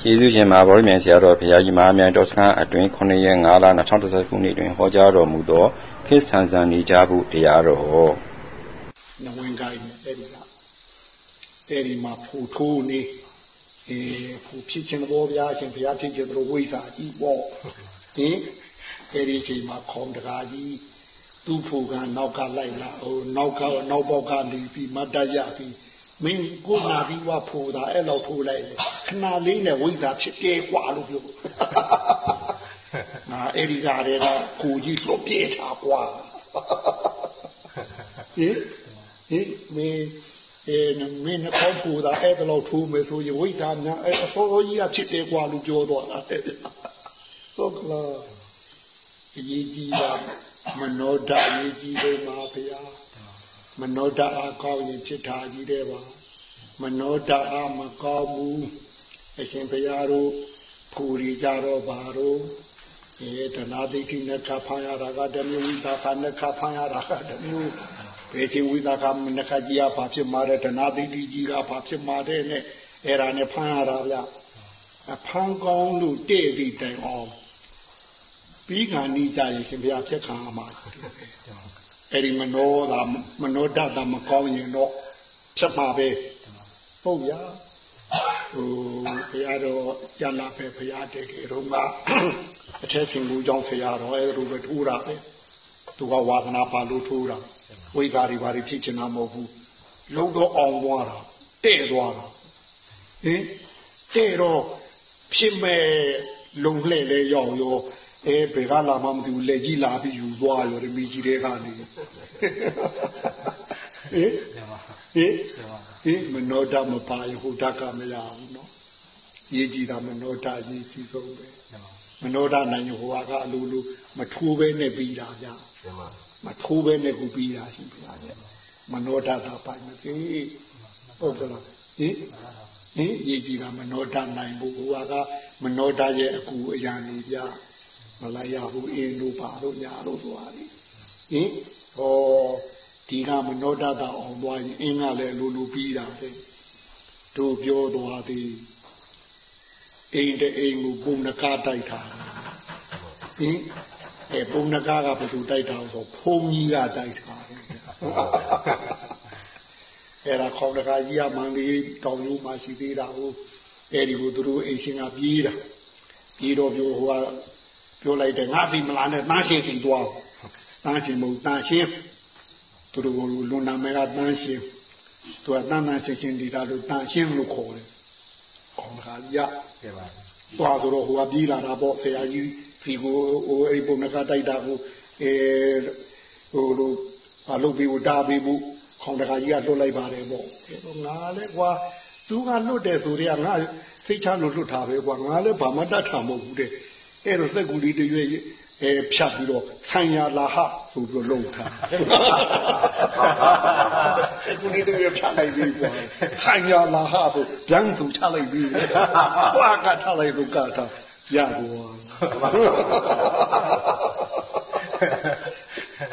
ကျေးဇူးရှင်မှာဗောဓမြတ်ဆရာတော်ဘုရားကြီးမဟာမြိုင်တော်စခန်းအတွင်9ရက်5လ2010ခုနှစ်တွင်ဟောကြားတော်မူသောခေတ်ဆန်ဆန်နေကြဖို့တရားတော်နဝင်ကိုင်းအဲ့ဒီကအဲ့ဒီမှာဖူထိုးနေအဲဖူဖြစ်ခြင်းသဘောဗျာရှင်ဘုရားဖြစ်ခြင်းတို့ဝိဇ္ဇာကြီးပေါ့ဟင်အဲ့ဒီချိန်မှာခေါင်းတကားကြီးသူ့ဖူကနောက်ကလိုက်လာဟိုနောက်ကနောက်ပေါက်ကနေပြီးမတ်တရပြီး မင်းကိုနာပြီးဝဖိုးတာအဲ့လောက်ထိုးလိုက်ခဏလေးနဲ့ဝိဇ္ဇာဖြစ်တယ်กว่าလို့ပြောငါအဲ့ဒီကတည်းကကိုကြီးလွတ်ပြေးတာกว่าဟင်ဟင်မင်းအဲမင်းနှောက်ဖိုးတာအဲ့လောက်ထိုးမယ်ဆိုရင်ဝိဇ္ဇာများအဲ့အစိုးရကြီးကဖြစ်တယ်กว่าလို့ပြောတော့တာဟုတ်ကလားအရေးကြီးတာမနောဒအရေးကြီးတယ်မှာဗျာ မနောဒအားကောင်းရင်ဖြစ်တာကြီးတယ်ပါမနောဒအားမကောင်းဘူးအရှင်ဘုရားတို့ဖူရီကြတော့ပါတော့အဲတဏှာဒိဋ္ဌိနဲ့ခဖန်ရတာကတမျိုးဝိသကနဲ့ခဖန်ရတာကတမျိုးဘယ်ချင်းဝိသကနဲ့ခကြီးကဘာဖြစ်မှာလဲတဏှာဒိဋ္ဌိကြီးကဘာဖြစ်မှာတဲ့နဲ့အဲ့ဒါနဲ့ဖန်ရတာဗျအဖန်ကောင်းလို့တဲ့ပြီးတိုင်အောင်ပြီးခါနီးကြရင်ရှင်ဘုရားဖြစ်ခံမှာ အဲ့ဒီမနောသာမနောတတာမကောင်းရင်တော့ဖြစ်မှာပဲဟုတ်ဗျာဟိုဘုရားတော်ကျန်လာပဲဘုရားတည်းကြီးတော့ကအထက်ရှင်ဘူးကြောင့်ဆရာတော်အဲ့လိုပဲထိုးတာပဲသူကဝါသနာပါလို့ထိုးတာဝိဇ္ဇာတွေဘာတွေဖြစ်ချင်တာမဟုတ်ဘူးလုံးတော့အောင်သွားတာတဲ့သွားတာဟင်တဲ့တော့ဖြစ်မဲ့လုံလှဲ့လဲရောက်ရော အဲဘယ်ကလာမှမသိဘူးလက်ကြီးလာပြီးယူသွားရောမိကြီးတွေကနေဟင်ဟင်ဟင်မနောဒမပါရဟုတ်တကမရဘူးနော်ရေးကြည့်တာမနောဒရေးကြည့်ဆုံးပဲမနောဒနိုင်ဟိုကအလိုလိုမထိုးပဲနဲ့ပြီးတာဗျာမထိုးပဲနဲ့ကိုပြီးတာရှိဗျာမနောဒတာပိုင်မစေဟုတ်ကလားဟင်ဟင်ရေးကြည့်တာမနောဒနိုင်ဖို့ဟိုကမနောဒရဲ့အကူအရာနေဗျာ မလိုက်ရဘူးအင်းတို့ပါတို့ညာတို့သွားပြီဟင်ဟောဒီကမနောတတအောင်သွားရင်အင်းကလည်းလူလူပြီးတာပဲတို့ပြောသွားသည်အိမ်တအိမ်ကိုပုံနကားတိုက်တာဟင်အဲပုံနကားကဘယ်သူတိုက်တာဆိုဖုံကြီးကတိုက်တာအဲ့ဒါခေါင်းတကားကြီးကမန္တလေးတောင်ရိုးမှာရှိသေးတာဟုတ်အဲ့ဒီကိုသူတို့အိမ်ရှင်ကပြေးတာပြေးတော့ပြောဟိုက ပြောလိုက်တယ်ငါစီမလာနဲ့တန်းရှင်းစီသွားတန်းရှင်းမဟုတ်တန်းရှင်းသူတို့ကလွန်နာမဲကတန်းရှင်းသူကတန်းတန်းရှင်းရှင်းဒီတာလို့တန်းရှင်းလို့ခေါ်တယ်ခေါင်းခါရကဲပါသွားဆိုတော့ဟိုကပြေးလာတာပေါ့ဆရာကြီးဒီကိုဟိုအဲ့ပုံနကတိုက်တာကိုအဲဟိုလိုမလုပ်ပြီးတားပြီးမှုခေါင်းတကာကြီးကလွတ်လိုက်ပါတယ်ပေါ့ငါလည်းကွာသူကလွတ်တယ်ဆိုတော့ငါစိတ်ချလို့လွတ်တာပဲကွာငါလည်းဘာမှတတ်တာမဟုတ်ဘူးတဲ့ အဲ့တော့သက်ကူလေးတရွယ်အဲဖြတ်ပြီးတော့ဆံရလာဟဆိုပြီးတော့လုံထားသက်ကူလေးတရွယ်ဖြတ်လိုက်ပြီးပေါ့ဆံရလာဟဆိုဗျမ်းသူချလိုက်ပြီးတွားကထားလိုက်လို့ကထားရသွား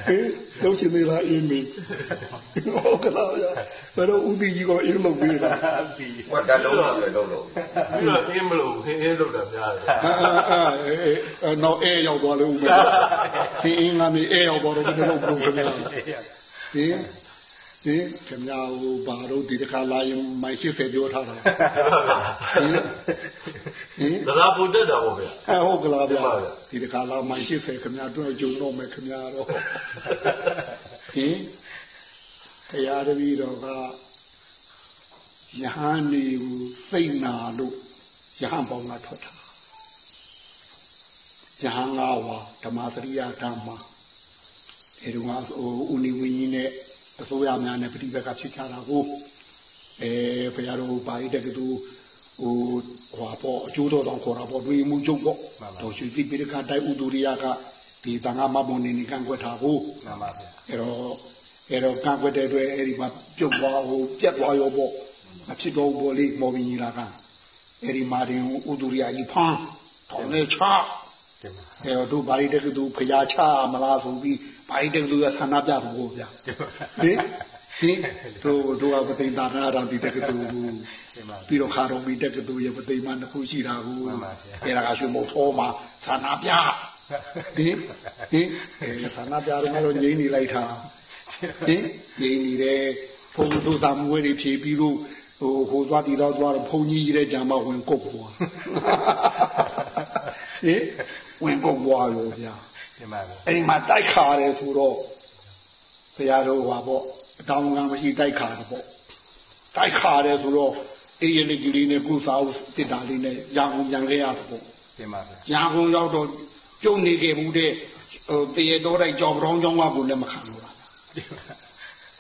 ဟင် လုံးချင်သေးလားအင်းမင်းဟုတ်ကလားဗျာဘယ်တော့ဥတီကြီးကအင်းလုံးပြီးလားဒီဟောတလုံးတော့ပဲလုံးလုံးပြီးတော့အင်းမလို့ဟင်းအင်းလုံးတာများတယ်အဲတော့အဲရောက်သွားလို့ဦးမဒီအင်းကနေအဲရောက်သွားတော့ဘယ်လိုလုပ်ခင်ဗျာဟင်ဟင်ခင်ဗျာဟိုဘာလို့ဒီတစ်ခါလာရင်မိုင်80ပြောထားတာဟင်ဟင် သရာပုတ္တတာပေါ့ဗျာအဲဟုတ်ကလားဗျာဒီတစ်ခါလာမိုင်80ခင်ဗျာတို့ကြုံတော့မယ်ခင်ဗျာတော့ဟင်တရားတပည့်တော်ကယဟန်နေကိုစိတ်နာလို့ယဟန်ပေါင်းကထွက်တာယဟန်ကဝါဓမ္မစရိယဓမ္မအဲတော့ဟိုဦးနေဝင်းကြီးနဲ့အစိုးရများနဲ့ပြိပက်ကဖြစ်ကြတာကိုအဲဘုရားတို့ဘာဤတက်ကတူ ဟိုဟွာပေါ့အကျိုးတော်တော်ခေါ်တာပေါ့တွေးမှုချုပ်ပေါ့တော်ရှိတိပိရကတိုက်ဥဒူရိယကဒီတန်ခါမဘုံနေနေကန့်ကွက်တာကိုမှန်ပါဗျာအဲတော့အဲတော့ကန့်ကွက်တဲ့အတွက်အဲဒီမှာပြုတ်သွားဟိုပြက်သွားရောပေါ့မဖြစ်တော့ဘောလေးမော်ဘင်းကြီးလာကအဲဒီမာရင်ဥဒူရိယကြီးဖမ်းထောင်နေချအဲတော့တို့ဘာရီတက်ကတူဖျားချမလားဆိုပြီးဘာရီတက်ကတူကဆန္ဒပြဖို့ဗျာဟင် ဟဟင်တို့တို့ကပသိသာနာရာတိတက္ကသိုလ်ကိုပြီးတော့ခါတော်မီတက္ကသိုလ်ရဲ့ပသိမနှစ်ခုရှိတာကိုအဲ့ဒါကရွှေမုတ်သောမှာသနာပြဟင်ဟင်အဲသနာပြတော့တော့ငြိမ့်နေလိုက်တာဟင်ငြိမ့်နေတယ်ဘုံတို့စာမွေးတွေဖြေပြီးတော့ဟိုဟိုသွားတီတော့သွားတော့ဘုံကြီးကြီးတဲ့ဂျာမဝင်ကုတ်ပွားဟင်ဝင်ကုတ်ပွားရောဗျာအိမ်မှာတိုက်ခါတယ်ဆိုတော့ဘုရားတို့ဟာပေါ့ အတောင်ကမရှိတိုက်ခါတယ်ပေါ့တိုက်ခါတယ်ဆိုတော့အေးရလေးကြီးလေးနဲ့ကုစားဦးတစ်တာလေးနဲ့ရံကုန်ပြန်ခဲ့ရတယ်ပေါ့တင်ပါဗျာရံကုန်ရောက်တော့ကျုံနေခဲ့ဘူးတဲ့ဟိုတရေတော်တိုက်ကြောင်ပြောင်းကြောင်းကကိုလည်းမခံလို့လား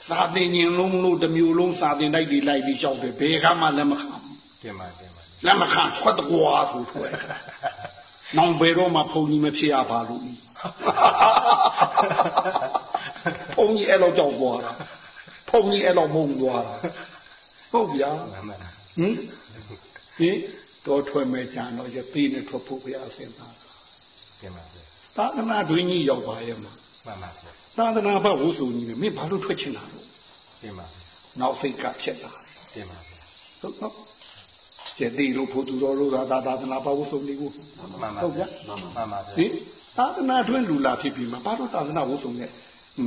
စာသင်ញင်လုံးလို့တမျိုးလုံးစာသင်တိုက်တွေလိုက်ပြီးလျှောက်တယ်ဘယ်ကမှလည်းမခံဘူးတင်ပါတင်ပါလက်မခံထွက်တကွာဆိုထွက်နောင်ဘယ်တော့မှဘုံကြီးမဖြစ်ရပါလို့ဘုံကြီးအဲ့လိုကြောက်သွားတာ ဘုံကြီးအဲ့လိုမုန်းသွားတာဟုတ်ဗျာဟင်ဟင်တော့ထွက်မဲ့ကြံတော့ရသေးနဲ့ထွက်ဖို့ဘုရားဆင်တာတင်ပါဗျာသာသနာတွင်ကြီးရောက်ပါရဲ့မှာမှန်ပါဗျာသာသနာဘဝုစုကြီးနဲ့မင်းဘာလို့ထွက်ချင်တာလို့တင်ပါနောက်စိတ်ကဖြစ်လာတယ်တင်ပါဗျာဟုတ်နော်ကျေတိလို့ဖို့သူတော်လို့သာသာသနာဘဝုစုကြီးကိုမှန်ပါဟုတ်ဗျာမှန်ပါဗျာဟင်သာသနာတွင်လူလာဖြစ်ပြီးမှဘာလို့သာသနာဝုစုနဲ့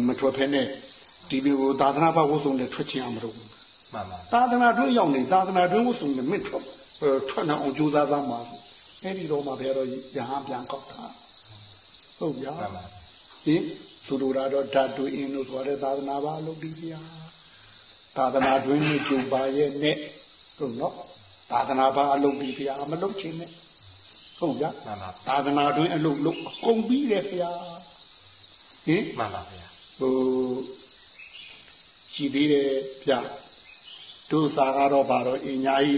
မထွက်ဖဲနဲ့ ဒီလိုသာသနာဘဝုစုနဲ့ထွက်ချင်အောင်မလုပ်ဘူးမှန်ပါသာသနာတွင်ရောက်နေသာသနာတွင်ဝုစုနဲ့မင်းထွက်ထွက်နေအောင်ကြိုးစားသားမှာအဲ့ဒီတော့မှဘယ်တော့ရဟန်းပြန်ကောက်တာဟုတ်ဗျာဟင်သူတို့ကတော့ဓာတ်တွေအင်းလို့ဆိုရတဲ့သာသနာပါလုပ်ပြီးဗျာသာသနာတွင်နဲ့ကြုံပါရဲ့နဲ့ဟုတ်နော်သာသနာပါအလုပ်ပြီးဗျာမလုပ်ချင်နဲ့ဟုတ်ဗျာသာသနာတွင်အလုပ်လုပ်အကုန်ပြီးတယ်ဗျာဟင်မှန်ပါဗျာဟို ကြည်သေးတယ်ဗျာတို့စာကတော့ဘာတော့အညာဟိ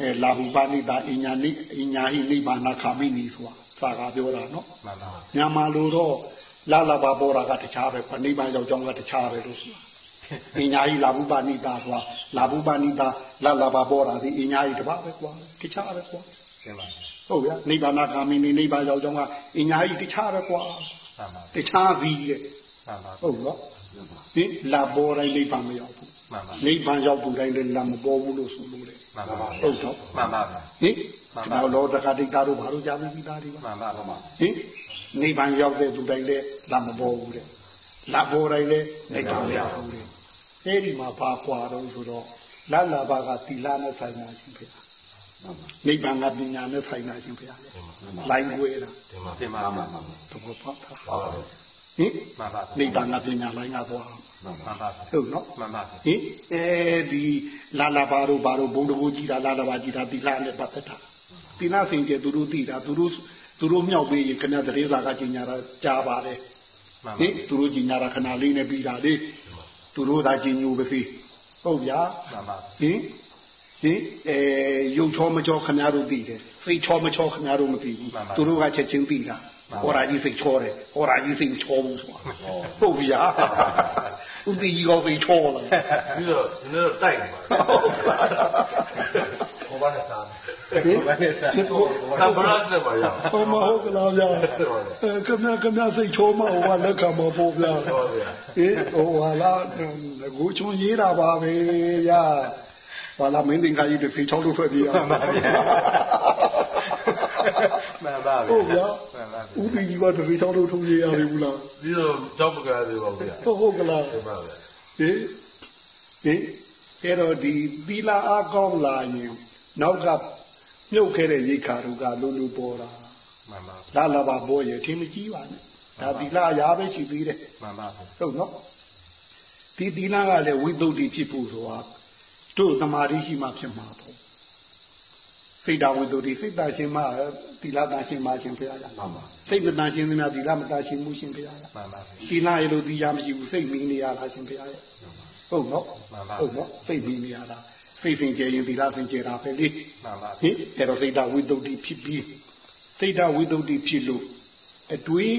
အဲလာဟုပါဏိတာအညာနိအညာဟိနိဗ္ဗာန်ခာမိနီဆိုတာစာကပြောတာနော်မှန်ပါမြန်မာလိုတော့လာလာပါပေါ်တာကတခြားပဲခနိဗ္ဗာန်ရောက်ကြောင်းကတခြားပဲလို့ဆိုတာအညာဟိလာဟုပါဏိတာဆိုတာလာဟုပါဏိတာလာလာပါပေါ်တာဒီအညာဟိတပါပဲကွာတခြားပဲကွာမှန်ပါဟုတ်ဗျာနိဗ္ဗာန်ခာမိနီနိဗ္ဗာန်ရောက်ကြောင်းကအညာဟိတခြားပဲကွာမှန်ပါတခြားစီတဲ့မှန်ပါဟုတ်နော် ဒီလာပေါ်တိုင်းနိဗ္ဗာန်မရောက်ဘူးမှန်ပါနိဗ္ဗာန်ရောက်သူတိုင်းလည်းလာမပေါ်ဘူးလို့ဆိုလို့လေမှန်ပါဟုတ်တော့မှန်ပါဟင်နောက်လောတကတိတာတို့ဘာလို့ကြားပြီးသားဒီမှန်ပါမှန်ပါဟင်နိဗ္ဗာန်ရောက်တဲ့သူတိုင်းလည်းလာမပေါ်ဘူးတဲ့လာပေါ်တိုင်းလည်းနိဗ္ဗာန်မရောက်ဘူးတဲ့အဲဒီမှာဘာကွာတော့ဆိုတော့လာလာဘာကသီလနဲ့ဆိုင်တာရှင်ဖေနိဗ္ဗာန်ကပညာနဲ့ဆိုင်တာရှင်ဖေလိုင်းွယ်တာတင်ပါပါပါသဘောပေါက်တာပါပါဟင်မှန်ပါနိဗ္ဗာန်ကပညာလိုင်းကသွား မှန်ပါပါဟုတ်နော်မှန်ပါဟင်အဲဒီလာလာဘာတို့ဘာတို့ဘုံတကူကြီးတာလာလာဘာကြီးတာတိလာနဲ့ပတ်သက်တာတိနာစင်ကျသူတို့သိတာသူတို့သူတို့မြောက်ပြီးရင်ခဏတရေစာကကြီးညာတာကြားပါတယ်ဟင်သူတို့ကြီးညာတာခဏလေးနဲ့ပြီးတာလေသူတို့သာကြီးညိုပါစေဟုတ်ဗျာမှန်ပါဟင်ဟင်အဲရုပ်ချောမချောခင်ဗျားတို့သိတယ်စိတ်ချောမချောခင်ဗျားတို့မသိဘူးသူတို့ကချက်ချင်းသိတာ ဟောရာကြီးစိတ်ချောတယ်ဟောရာကြီးစိတ်ချောဘူးဆိုတာဟုတ်ပြီဟာဥတီကြီးကောစိတ်ချောလာပြီးတော့ဒီနေ့တော့တိုက်နေပါဟောပါနဲ့စားဟင်ဘာနဲ့စားကဘရတ်နဲ့ပါရဟောမဟုတ်ကလားဗျာအဲကမကမစိတ်ချောမဟောလက်ခံမဖို့ဗျာဟုတ်ဗျာဟင်ဟောလာငိုချုံရေးတာပါပဲဗျာဘာလာမင်းတင်ခါကြီးတွေဖေချောင်းလို့ထွက်ပြေးရ မှာမှန်ပါဗျာဟုတ်ဗျာဥပီကြီးကတဖေချောင်းလို့ထုံးရရဘူးလားပြီးတော့ကြောက်ပကရတယ်ပါဗျာဟုတ်ဟုတ်ကလားမှန်ပါဗျာဟင်ဟင်အဲ့တော့ဒီသီလာအားကောင်းလာရင်နောက်ကမြုပ်ခဲ့တဲ့ရိခါတို့ကလူလူပေါ်တာမှန်ပါလာလာပါပေါ်ရထင်းမကြီးပါနဲ့ဒါသီလာရာပဲရှိသေးတယ်မှန်ပါဟုတ်နော်ဒီသီလာကလည်းဝိသုဒ္ဓိဖြစ်ဖို့ဆိုတာတို့သမာဓိရှိမှဖြစ်မှာပေါ့ စိတ်တော်ဝိသုဒ္ဓိစိတ်တရှင်မှသီလတရှင်မှရှင်ဖရာရမှန်ပါစိတ်မတရှင်သမျှသီလမတရှင်မှုရှင်ဖရာရမှန်ပါသီလရေလို့သီရမရှိဘူးစိတ်မီးနေရတာရှင်ဖရာရဟုတ်နော်မှန်ပါဟုတ်နော်စိတ်မီးနေရတာစိတ်စင်ကြယ်ရင်သီလစင်ကြယ်တာပဲလေမှန်ပါဟင်အဲ့တော့စိတ်တော်ဝိသုဒ္ဓိဖြစ်ပြီးစိတ်တော်ဝိသုဒ္ဓိဖြစ်လို့အတွေး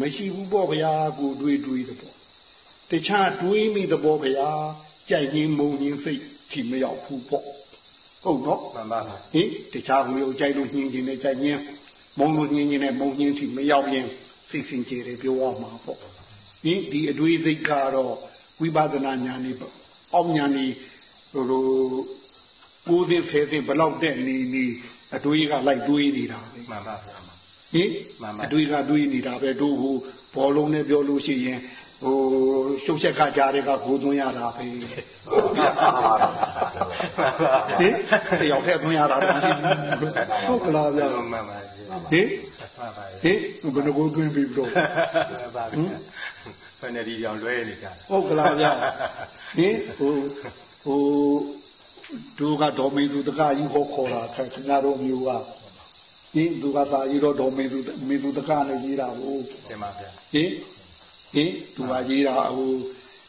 မရှိဘူးပေါ့ဗျာကိုတွေးတွေးတယ်ပေါ့တခြားတွေးမိတဲ့ပေါ့ဗျာကြိုက်ရင်မုံရင်စိတ်ထိမရောက်ဘူးပေါ့ ဟုတ်နော်မှန်ပါဟင်တခြားကိုကြိုက်လို့ညင်ခြင်းနဲ့ကြိုက်ရင်မုံလို့ညင်ခြင်းနဲ့မုံညင်ထိမရောက်ရင်စိတ်စင်ကြယ်တယ်ပြောရမှာပေါ့ဒီဒီအတွေ့အသိကတော့ဝိပဿနာဉာဏ်นี่အောက်ညာနေဟိုလိုကိုးသိဖဲသိဘလောက်တဲ့နေနေအတွေးကလိုက်တွေးနေတာပဲမှန်ပါဗျာဟင်မှန်ပါအတွေးကတွေးနေတာပဲတို့ဟိုဘောလုံးနဲ့ပြောလို့ရှိရင် ဟိုရှုပ်ချက်ကကြားတဲ့ကကိုသွင်းရတာပဲဟင်တယောက်တည်းသွင်းရတာမရှိဘူးဟုတ်ကလားဗျာမှန်ပါဗျာဟင်မှန်ပါဟင်ဘယ်နှကိုသွင်းပြီးတော့မှန်ပါဗျာဖယ်နေဒီကြောင်လွဲနေကြဟုတ်ကလားဗျာဟင်ဟိုဟိုတို့ကဒေါ်မေသူတကကြီးဟောခေါ်တာခင်ဗျားတို့မျိုးကဟင်သူကစာရေးတော့ဒေါ်မေသူမေသူတကနဲ့ရေးတာဟုတ်တင်ပါဗျာဟင် ဟင်သူကရေးတာဟို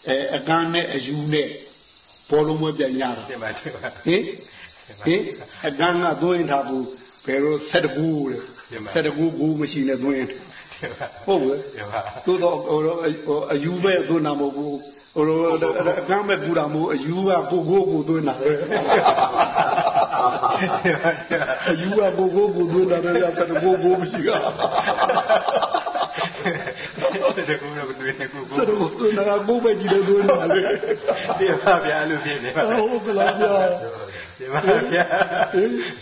အဲအကန်းနဲ့အယူနဲ့ဘောလုံးမပြန်ရတာတင်ပါတင်ပါဟင်ဟင်အကန်းကသွင်းထားဘူးဘယ်လိုဆက်တကူတဲ့ဆက်တကူကူမရှိနဲ့သွင်းတင်ပါဟုတ်ကဲ့တင်ပါသို့တော့ဟိုတော့အယူမဲ့သွင်းတာမဟုတ်ဘူးဟိုတော့အကန်းမဲ့ကူတာမဟုတ်အယူကကိုကိုကိုသွင်းတာပဲအယူကကိုကိုကိုသွင်းတာလည်းဆက်တကူကိုမရှိက တကူတော့တွေ့နေကူကူဆက်တကူသွင်းတာကိုပဲကြည့်တယ်သွင်းတာလေတင်ပါဗျာလို့ဖြစ်နေပါဟုတ်ကလားဗျာတင်ပါဗျာတ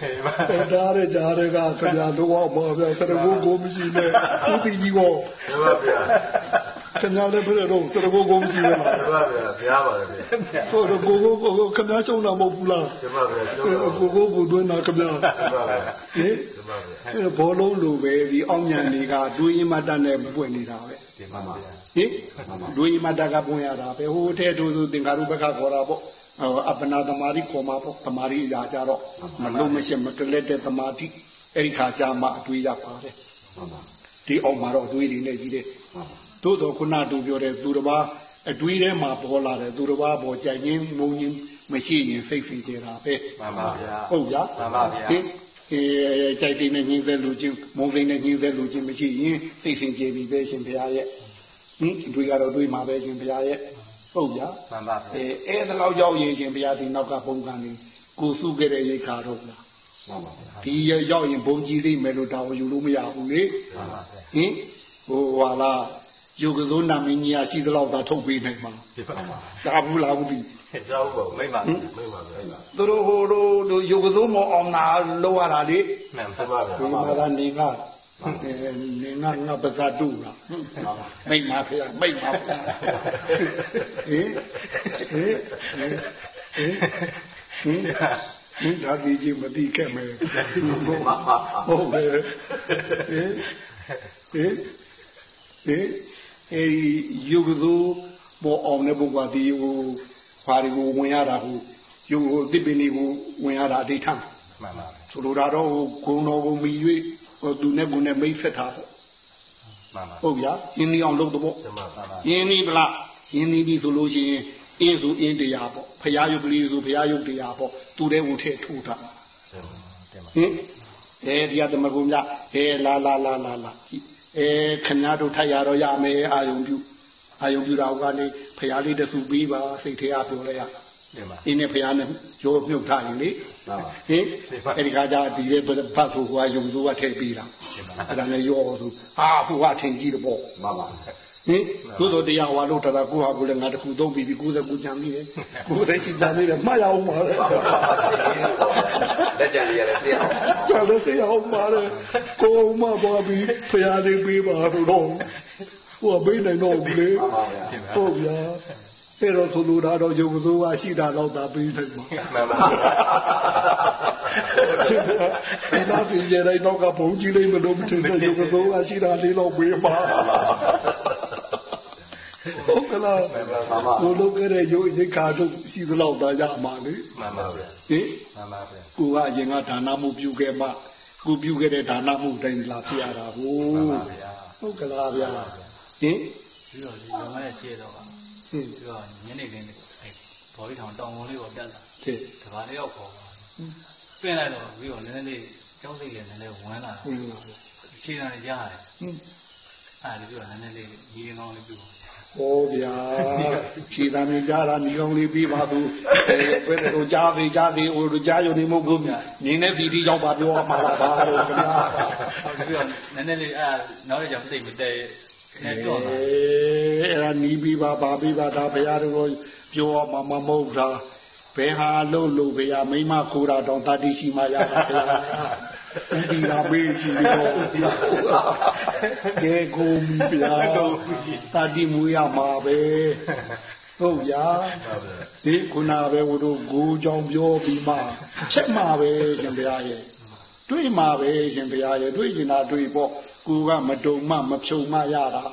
င်ပါအဲ့ဒါရကြရကခင်ဗျာတို့အောင်ပါဗျာစရကိုကိုမရှိနဲ့ဥတီကြီးကိုတပါဗျာ ခင်ဗျားလည်းဘယ်လိုတော့စရကိုကိုမရှိဘူးလားဟုတ်ပါဗျာဘုရားပါတယ်ဗျာကိုကိုကိုကိုခင်ဗျားရှုံးတာမဟုတ်ဘူးလားဟုတ်ပါဗျာကိုကိုကိုသွင်းတာခင်ဗျာဟုတ်ပါဗျာဟင်ဟုတ်ပါဗျာအဲဘောလုံးလိုပဲဒီအောင်ညံတွေကတွေးရင်မတတ်နဲ့ပွင့်နေတာပဲဒီမှာပါဟင်တွေးရင်မတတ်ကပွင့်ရတာပဲဟိုထဲတို့ဆိုသင်္ကာရုပ္ပခခေါ်တာပေါ့အပနာသမာဓိခေါ်မှာပေါ့သမာဓိအရာကြတော့မလုံးမရှိမကလက်တဲ့သမာဓိအဲ့ဒီခါကြမှာအတွေးရပါတယ်ဒီအောင်မှာတော့အတွေးတွေနဲ့ကြီးတယ် သို့တော့ခုနတို့ပြောတဲ့သူတစ်ပါးအတွေးထဲမှာပေါ်လာတယ်သူတစ်ပါးပေါ်ကြိုက်ရင်မုံရင်မရှိရင်စိတ်ဖိကြတာပဲမှန်ပါဗျာဟုတ်ဗျာမှန်ပါဗျာဟင်အဲကြိုက်တဲ့နဲ့ညင်းသက်လူချင်းမုံစိမ့်နဲ့ညင်းသက်လူချင်းမရှိရင်စိတ်ဆင်ကြပြီပဲရှင်ဘုရားရဲ့ဟင်အတွေးကတော့တွေးမှာပဲရှင်ဘုရားရဲ့ဟုတ်ဗျာမှန်ပါဗျာအဲအဲ့ဒါလောက်ရောက်ရင်ရှင်ဘုရားဒီနောက်ကပုံကန်နေကိုစုခဲ့တဲ့ရိတ်ခါတော့ဗျာဒီရောက်ရင်ဘုံကြီးလိမ့်မယ်လို့တာဝန်ယူလို့မရဘူးလေမှန်ပါဗျာဟင်ဟိုဟာလား ယုတ်ကစိုးနာမင်းကြီးကရှိသလောက်သာထုတ်ပေးနိုင်မှာတင်ပါဗျာဒါဘူးလားဘူးဒီကျောင်းပေါ့မိမ့်ပါမိမဗျာသူတို့ဟိုတို့ယုတ်ကစိုးမအောင်နာလောက်ရတာလေမှန်တပါပါဗျာဒီမှာကနေကအဲနေငါငါပကတူလားမိတ်မှာဖေမိတ်မှာဟင်ဟင်ဟင်ဟင်ဟင်ဟင်ဒါဒီကြီးမတိခဲ့မယ်ဟုတ်ကဲ့ဟင်ဟင် ဟင်အဲယုဂသူဘောအောင်တဲ့ဘုရားဒီဟိုဘာတွေကိုဝင်ရတာဟိုယုဟိုတိပ္ပိနေကိုဝင်ရတာအဋ္ဌံမှန်ပါဗျာဆိုလိုတာတော့ဂုံတော်ကိုမီ၍ဟိုသူနဲ့ကိုနဲ့မိတ်ဆက်တာပေါ့မှန်ပါဟုတ်ဗျာရင်းနှီးအောင်လုပ်တော့ပေါ့တပါမှန်ပါရင်းနှီးပလားရင်းနှီးပြီဆိုလို့ရှိရင်အင်းဆိုအင်းတရားပေါ့ဖရာယုတ်ကလေးဆိုဖရာယုတ်တရားပေါ့သူတဲ့ဝင်ထဲထိုးတာတင်ပါဟင်အဲဒီကသမကုမြအဲလာလာလာလာလာ အဲခင်ဗျားတို့ထိုက်ရတော့ရမယ်အာယုံပြုအာယုံပြုတာကလေဖရာလေးတဆူပြီးပါစိတ်ထဲကပြောလိုက်ရတင်ပါအင်းနဲ့ဖရာနဲ့ရောမြုပ်ထားရင်လေမှန်ပါဟင်အဲ့ဒီခါကျဒီလေဘတ်ဆိုဟိုကယုံစိုးကထည့်ပြီးတာအဲ့ဒါနဲ့ရောဆိုအာဟိုကထင်ကြီးတော့ပေါ့မှန်ပါ ဟင်သို့တော်တရားဝါလို့တရာကိုဟာကိုလည်းငါတခုသုံးပြီးပြီ99ကျန်ပြီးတယ်99ရှိကျန်ပြီးတယ်မှတ်ရအောင်ပါလေလက်ကြံလေးရတယ်သိအောင်ကျန်လို့သိအောင်ပါလေကိုယ်မှသွားပြီးဖရာလေးပေးပါဆိုတော့ဟိုကပေးနိုင်တော့ဘူးလေမှန်ပါဗျာဟုတ်ဗျာအဲ့တော့ဆိုလိုတာတော့ယုံစိုးကရှိတာတော့သာပေးနိုင်ပါမှန်ပါဒီနာပြည်ကျတဲ့တော့ကဘုံကြီးလေးမလို့မထင်တဲ့ယုံစိုးကရှိတာလေးတော့ပေးပါ ဟုတ်ကလားမှန်ပါကိုလုပ်ခဲ့တဲ့ယုံရိတ်ခါတို့ရှိသလောက်သာရမှာလေမှန်ပါဗျာဟင်မှန်ပါဗျာကိုကအရင်ကဒါနမှုပြုခဲ့မှကိုပြုခဲ့တဲ့ဒါနမှုတိုင်းလာဖြစ်ရတာဟုမှန်ပါဗျာဟုတ်ကလားဗျာဟင်ပြီးတော့ဒီလောကရဲ့ရှေ့တော့ကဟင်ပြီးတော့ညနေခင်းအဲဘော်ကြီးထောင်တောင်ဝင်လေးပေါ်တက်လာဟင်တခါလေးရောက်ပေါ်ပါပင့်လိုက်တော့ပြီးတော့နည်းနည်းလေးကြောက်စိတ်လည်းနည်းနည်းဝင်လာဟင်ဟင်ခြေတော်ကြားရတယ်အဲ့ဒါပြီးတော့နည်းနည်းလေးညီရင်ကောင်းလေးပြီးတော့ ဟောဗျာခြေတံနေကြတာညီကောင်လေးပြီးပါသူဘယ်လိုကြားသေးကြားသေးဟိုကြားရုံနေမဟုတ်ဘူးနင်းတဲ့စီတီရောက်ပါပြောမှာလားပါတော့ခင်ဗျာဟုတ်ပြီးတော့နည်းနည်းလေးအဲ့နောက်ရကြောင်စိတ်မတည့်နဲ့တော့လာအဲအဲ့ဒါနီးပြီးပါပါပြီးပါဒါဘုရားတို့ပြောမှမမဟုတ်တာဘယ်ဟာလို့လို့ဗျာမိမခိုးတာတော့တတိရှိမှရပါဗျာ ဥဒီလာမေးကြည့်တော့ကဲကိုမူဗျာတတိမူရမှာပဲဟုတ်ဗျာဒီခုနပဲဝတို့ကိုကြောင်ပြောပြီးမှချက်မှာပဲရှင်ဗျာရဲ့တွေးမှာပဲရှင်ဗျာရဲ့တွေးကျင်တာတွေးပေါ့ကိုကမတုံမမဖြုံမရတာ